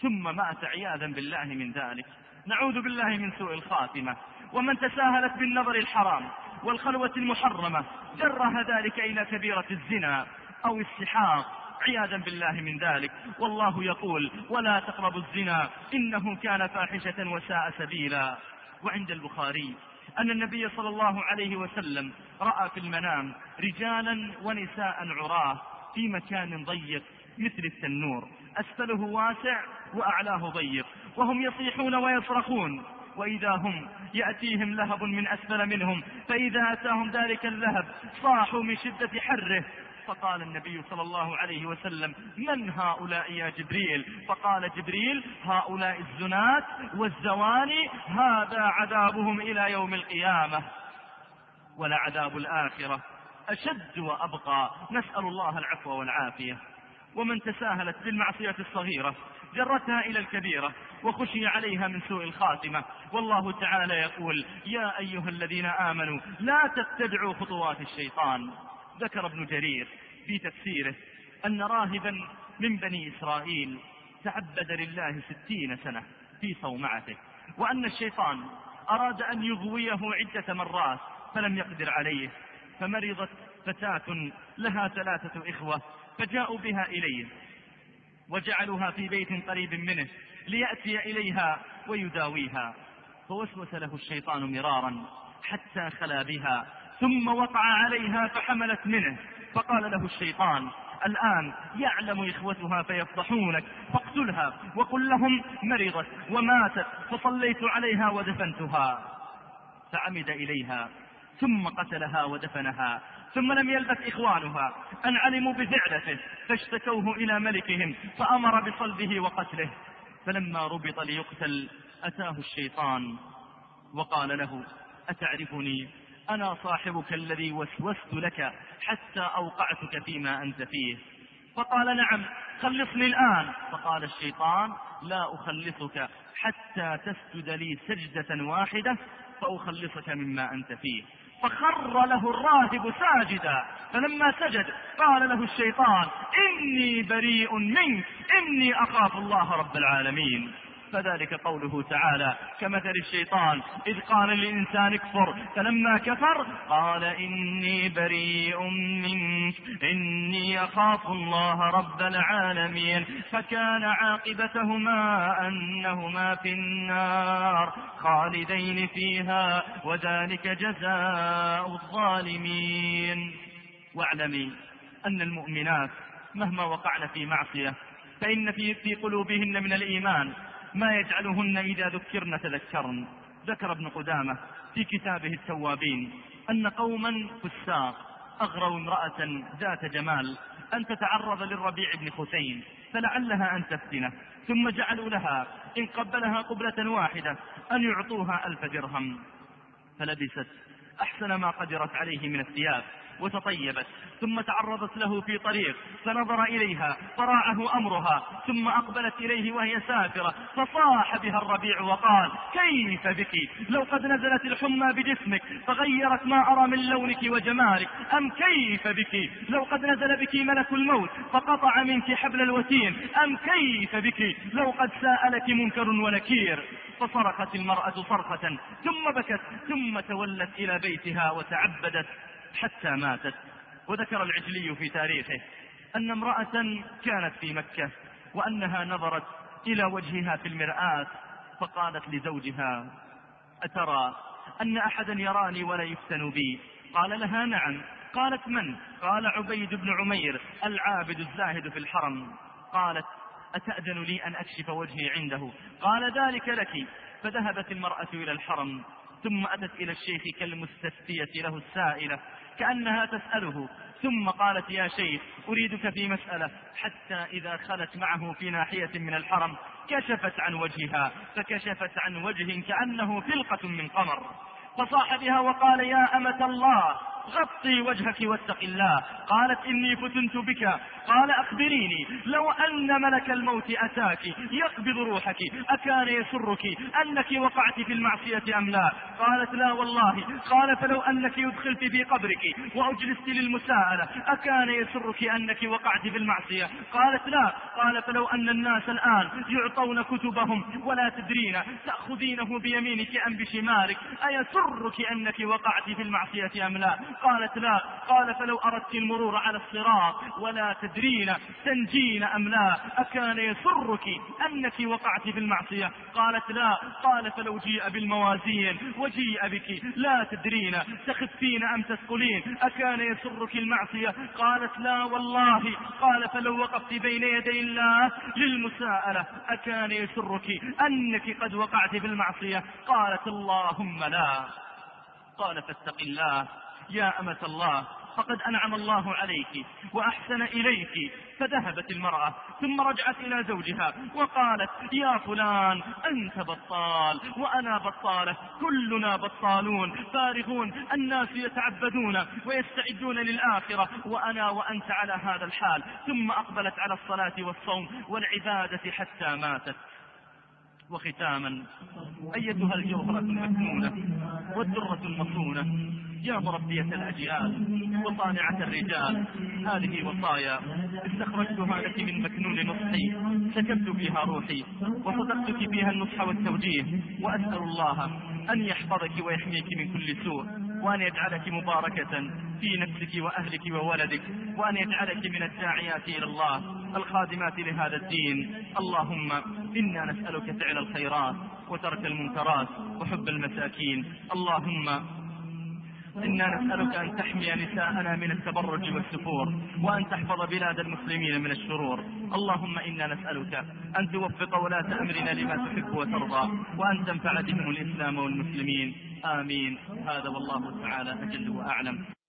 ثم مات عياذا بالله من ذلك. نعوذ بالله من سوء الخاتمة. ومن تساهلت بالنظر الحرام والخلوة المحرمة جرها ذلك إلى كبيرة الزنا أو السحاق. عياذا بالله من ذلك. والله يقول ولا تقربوا الزنا إنه كان فاحشة وساء سبيلا. وعند البخاري أن النبي صلى الله عليه وسلم رأى في المنام رجالا ونساء عراة في مكان ضيق مثل التنور. أسفله واسع وأعلاه ضيق وهم يصيحون ويصرخون. وإذا هم يأتيهم لهب من أسفل منهم فإذا أتاهم ذلك اللهب صاحوا من شدة حره فقال النبي صلى الله عليه وسلم من هؤلاء يا جبريل؟ فقال جبريل هؤلاء الزنات والزواني هذا عذابهم إلى يوم القيامة ولعذاب الآخرة أشد وأبقى. نسأل الله العفو والعافية. ومن تساهلت بالمعصية الصغيرة جرتها إلى الكبيرة وخشي عليها من سوء الخاتمة. والله تعالى يقول يا أيها الذين آمنوا لا تتبعوا خطوات الشيطان. ذكر ابن جرير في تفسيره أن راهبا من بني إسرائيل تعبد لله ستين سنة في صومعته وأن الشيطان أراد أن يغويه عدة مرات فلم يقدر عليه فمرضت فتاة لها ثلاثة إخوة فجاءوا بها إليه وجعلوها في بيت قريب منه ليأتي إليها ويداويها فوسوس له الشيطان مرارا حتى خلا بها ثم وقع عليها فحملت منه. فقال له الشيطان الآن يعلم إخوتها فيفضحونك فاقتلها وقل لهم مرضت وماتت فصليت عليها ودفنتها. فعمد إليها ثم قتلها ودفنها ثم لم يلبث إخوانها. أن علموا بفعلته فاشتكوه إلى ملكهم فأمر بصلبه وقتله. فلما ربط ليقتل أتاه الشيطان وقال له أتعرفني؟ أنا صاحبك الذي وسوست لك حتى أوقعتك فيما أنت فيه. فقال نعم خلصني الآن. فقال الشيطان لا أخلصك حتى تسجد لي سجدة واحدة فأخلصك مما أنت فيه. فخر له الراهب ساجدا. فلما سجد قال له الشيطان إني بريء منك إني أخاف الله رب العالمين. فذلك قوله تعالى كمثل الشيطان إذ قال للإنسان اكفر فلما كفر قال إني بريء منك إني أخاف الله رب العالمين فكان عاقبتهما أنهما في النار خالدين فيها وذلك جزاء الظالمين. واعلمي أن المؤمنات مهما وقعن في معصية فإن في, في قلوبهن من الإيمان ما يجعلهن إذا ذكرن تذكرن. ذكر ابن قدامة في كتابه التوابين أن قوما فساق أغروا امرأة ذات جمال أن تتعرض للربيع بن خثيم فلعلها أن تفتنه. ثم جعلوا لها إن قبلها قبلة واحدة أن يعطوها ألف درهم. فلبست. أحسن ما قدرت عليه من الثياب. وتطيبت ثم تعرضت له في طريق فنظر إليها فراعه أمرها ثم أقبلت إليه وهي سافرة فصاح بها الربيع وقال كيف بك؟ لو قد نزلت الحمى بجسمك فغيرت ما أرى من لونك وجمالك أم كيف بك؟ لو قد نزل بك ملك الموت فقطع منك حبل الوتين أم كيف بك؟ لو قد سألك منكر ونكير. فصرخت المرأة صرخة ثم بكت ثم تولت إلى بيتها وتعبدت. حتى ماتت. وذكر العجلي في تاريخه أن امرأة كانت في مكة وأنها نظرت إلى وجهها في المرآة فقالت لزوجها أترى أن أحدا يراني ولا يفتن بي؟ قال لها نعم. قالت من؟ قال عبيد بن عمير العابد الزاهد في الحرم. قالت أتأذن لي أن أكشف وجهي عنده؟ قال ذلك لك. فذهبت المرأة إلى الحرم ثم أتت إلى الشيخ كالمستفتية له السائلة كأنها تسأله ثم قالت يا شيخ أريدك في مسألة. حتى إذا خلت معه في ناحية من الحرم كشفت عن وجهها فكشفت عن وجه كأنه فلقة من قمر. فصاح بها وقال يا أمة الله غطي وجهك واتق الله. قالت إني فتنت بك. قال أخبريني. لو أن ملك الموت أتاك يقبض روحك. أكان يسرك أنك وقعت في المعصية أم لا؟ قالت لا والله. قال فلو أنك يدخلت في قبرك وأجلست للمساءلة أكان يسرك أنك وقعت في المعصية؟ قالت لا. قال فلو أن الناس الآن يعطون كتبهم ولا تدرين تأخذينه بيمينك أم بشمالك أيسرك أنك وقعت في المعصية أم لا؟ قالت لا قال فلو أردت المرور على الصراط ولا تدرين تنجين أم لا أكان يسرك أنك وقعت في المعصية؟ قالت لا قال فلو جيء بالموازين وجيء بك لا تدرين تخفين أم تثقلين أكان يسرك المعصية؟ قالت لا والله قال فلو وقفت بين يدي الله للمساءلة أكان يسرك أنك قد وقعت في المعصية؟ قالت اللهم لا. قال فاتق الله. يا أمة الله فقد أنعم الله عليك وأحسن إليك فذهبت المرأة ثم رجعت إلى زوجها وقالت يا فلان أنت بطال وأنا بطالة كلنا بطالون فارغون الناس يتعبدون ويستعدون للآخرة وأنا وأنت على هذا الحال. ثم أقبلت على الصلاة والصوم والعبادة حتى ماتت. وختاما. أيتها الجوهرة المكنونة والدرة المصونة يا مربية الأجيال وصانعة الرجال. هذه وصايا استخرجتها لك من مكنون نصحي. سكبت فيها روحي وصدقتك فيها النصح والتوجيه. وأسأل الله أن يحفظك ويحميك من كل سوء. وأن يجعلك مباركة في نفسك وأهلك وولدك وأن يجعلك من الداعيات إلى الله الخادمات لهذا الدين. اللهم إنا نسألك فعل الخيرات وترك المنكرات وحب المساكين. اللهم إنا نسألك أن تحمي نساءنا من التبرج والسفور وأن تحفظ بلاد المسلمين من الشرور. اللهم إنا نسألك أن توفق ولاة أمرنا لما تحب وترضى وأن تنفع بهم الإسلام والمسلمين. آمين. هذا والله تعالى أجل وأعلم.